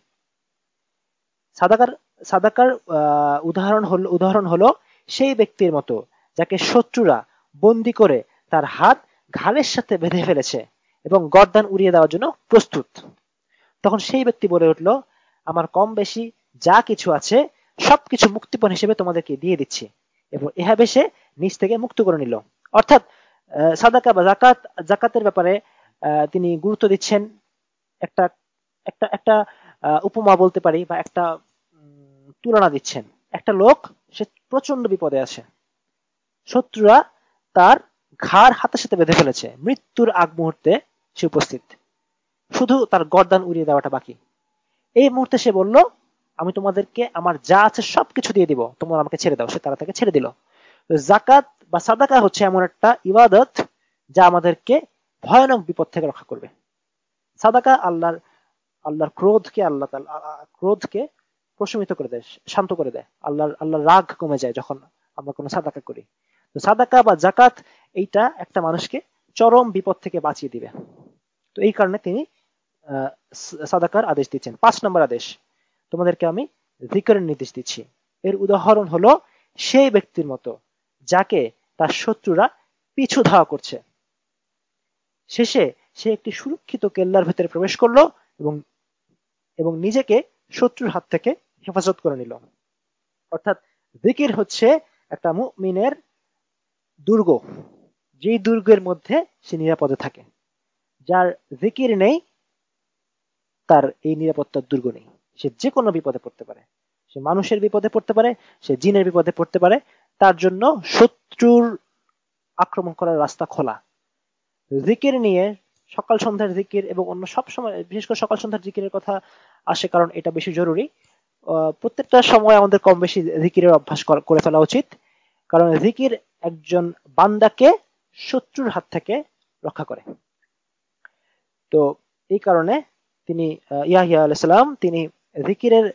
সাদাকার সাদাকার উদাহরণ হলো উদাহরণ হলো সেই ব্যক্তির মতো যাকে শত্রুরা বন্দি করে তার হাত ঘাড়ের সাথে বেঁধে ফেলেছে এবং গরদান উড়িয়ে দেওয়ার জন্য প্রস্তুত। তখন সেই ব্যক্তি বলে উঠল, আমার কম বেশি যা কিছু আছে, সবকিছু মুক্তিপণ হিসেবে তোমাদেরকে দিয়ে দিচ্ছি। এবং এহা বেশে নিজ থেকে মুক্ত করে নিল। অর্থাৎ সাদাকা বা জাকাত জাকাতের ব্যাপারে তিনি গুরুত্ব দিচ্ছেন। একটা একটা একটা উপমা বলতে পারি বা একটা তুলনা দিচ্ছেন। একটা লোক, সে প্রচণ্ড বিপদে আছে। শত্রুরা তার ঘাড় হাতের সাথে বেঁধে ফেলেছে। মৃত্যুর আগ মুহূর্তে সে উপস্থিত। শুধু তার গরদান উড়িয়ে দেওয়াটা বাকি। এই মুহূর্তে সে বলল, আমি তোমাদেরকে, আমার যা আছে সবকিছু দিয়ে দিব। তোমরা আমাকে ছেড়ে দাও। সে তারা তাকে ছেড়ে দিল। জাকাত বা সাদাকা হচ্ছে এমন একটা ইবাদত যা আমাদেরকে ভয়ানক বিপদ থেকে রক্ষা করবে। সাদাকা আল্লাহর আল্লাহর ক্রোধকে আল্লাহ ক্রোধকে প্রশমিত করে দেয়, শান্ত করে দেয়। আল্লাহর আল্লাহর রাগ কমে যায় যখন আমরা কোনো সাদাকা করি। তো সাদাকা বা জাকাত এইটা একটা মানুষকে চরম বিপদ থেকে বাঁচিয়ে দিবে। তো এই কারণে তিনি সাদাকার আদেশ দিচ্ছেন। পাঁচ নম্বর আদেশ, তোমাদেরকে আমি জিকরের নির্দেশ দিচ্ছি। এর উদাহরণ হলো সেই ব্যক্তির মতো যাকে তার শত্রুরা পিছু ধাওয়া করছে। শেষে সে একটি সুরক্ষিত কেল্লার ভেতরে প্রবেশ করল এবং এবং নিজেকে শত্রুর হাত থেকে হেফাজত করে নিল। অর্থাৎ জিকির হচ্ছে একটা মুমিনের দুর্গ, যেই দুর্গের মধ্যে সে নিরাপদে থাকে। যার জিকির নেই, তার এই নিরাপত্তার দুর্গ নেই। সে যে কোনো বিপদে পড়তে পারে। সে মানুষের বিপদে পড়তে পারে, সে জিনের বিপদে পড়তে পারে তার জন্য শত্রুর আক্রমণ করার রাস্তা খোলা। জিকির নিয়ে সকাল সন্ধ্যার জিকির এবং অন্য সব সময়, বিশেষ করে সকাল সন্ধ্যার জিকিরের কথা আসে কারণ এটা বেশি জরুরি। প্রত্যেকটা সময় আমাদের কম বেশি জিকিরের অভ্যাস করে ফেলা উচিত। কারণ জিকির একজন বান্দাকে শত্রুর হাত থেকে রক্ষা করে। তো এই কারণে তিনি ইয়াহিয়া আলাইসালাম তিনি জিকিরের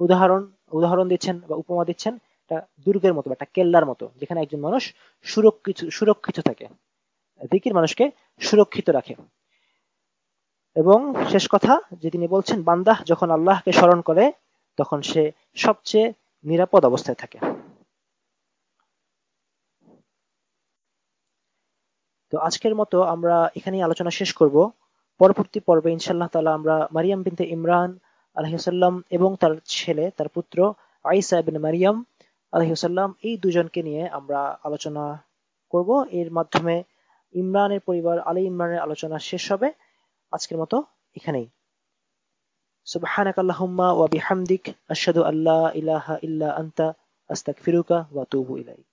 উদাহরণ উদাহরণ দিচ্ছেন বা উপমা দিচ্ছেন। একটা দুর্গের মতো একটা কেল্লার মতো, যেখানে একজন মানুষ সুরক্ষিত সুরক্ষিত থাকে। জিকির মানুষকে সুরক্ষিত রাখে। এবং শেষ কথা যে তিনি বলছেন, বান্দা যখন আল্লাহকে স্মরণ করে, তখন সে সবচেয়ে নিরাপদ অবস্থায় থাকে। তো আজকের মতো আমরা এখানেই আলোচনা শেষ করব। পরবর্তী পর্বে ইনশাল্লাহ তালা আমরা মারিয়াম বিনতে ইমরান আলহিসাল্লাম এবং তার ছেলে, তার পুত্র আইসা বিন মারিয়াম আলহিসাল্লাম এই দুজনকে নিয়ে আমরা আলোচনা করব এর মাধ্যমে ইমরানের পরিবার আলী ইমরানের আলোচনা শেষ হবে আজকের মতো এখানেই سبحانك اللهم وبحمدك أشهد أن لا إله إلا أنت أستغفرك وأتوب إليك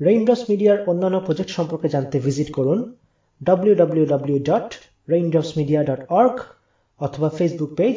রেইনড্রপস মিডিয়ার অন্যান্য প্রজেক্ট সম্পর্কে জানতে ভিজিট করুন www.raindropsmedia.org অথবা ফেসবুক পেজ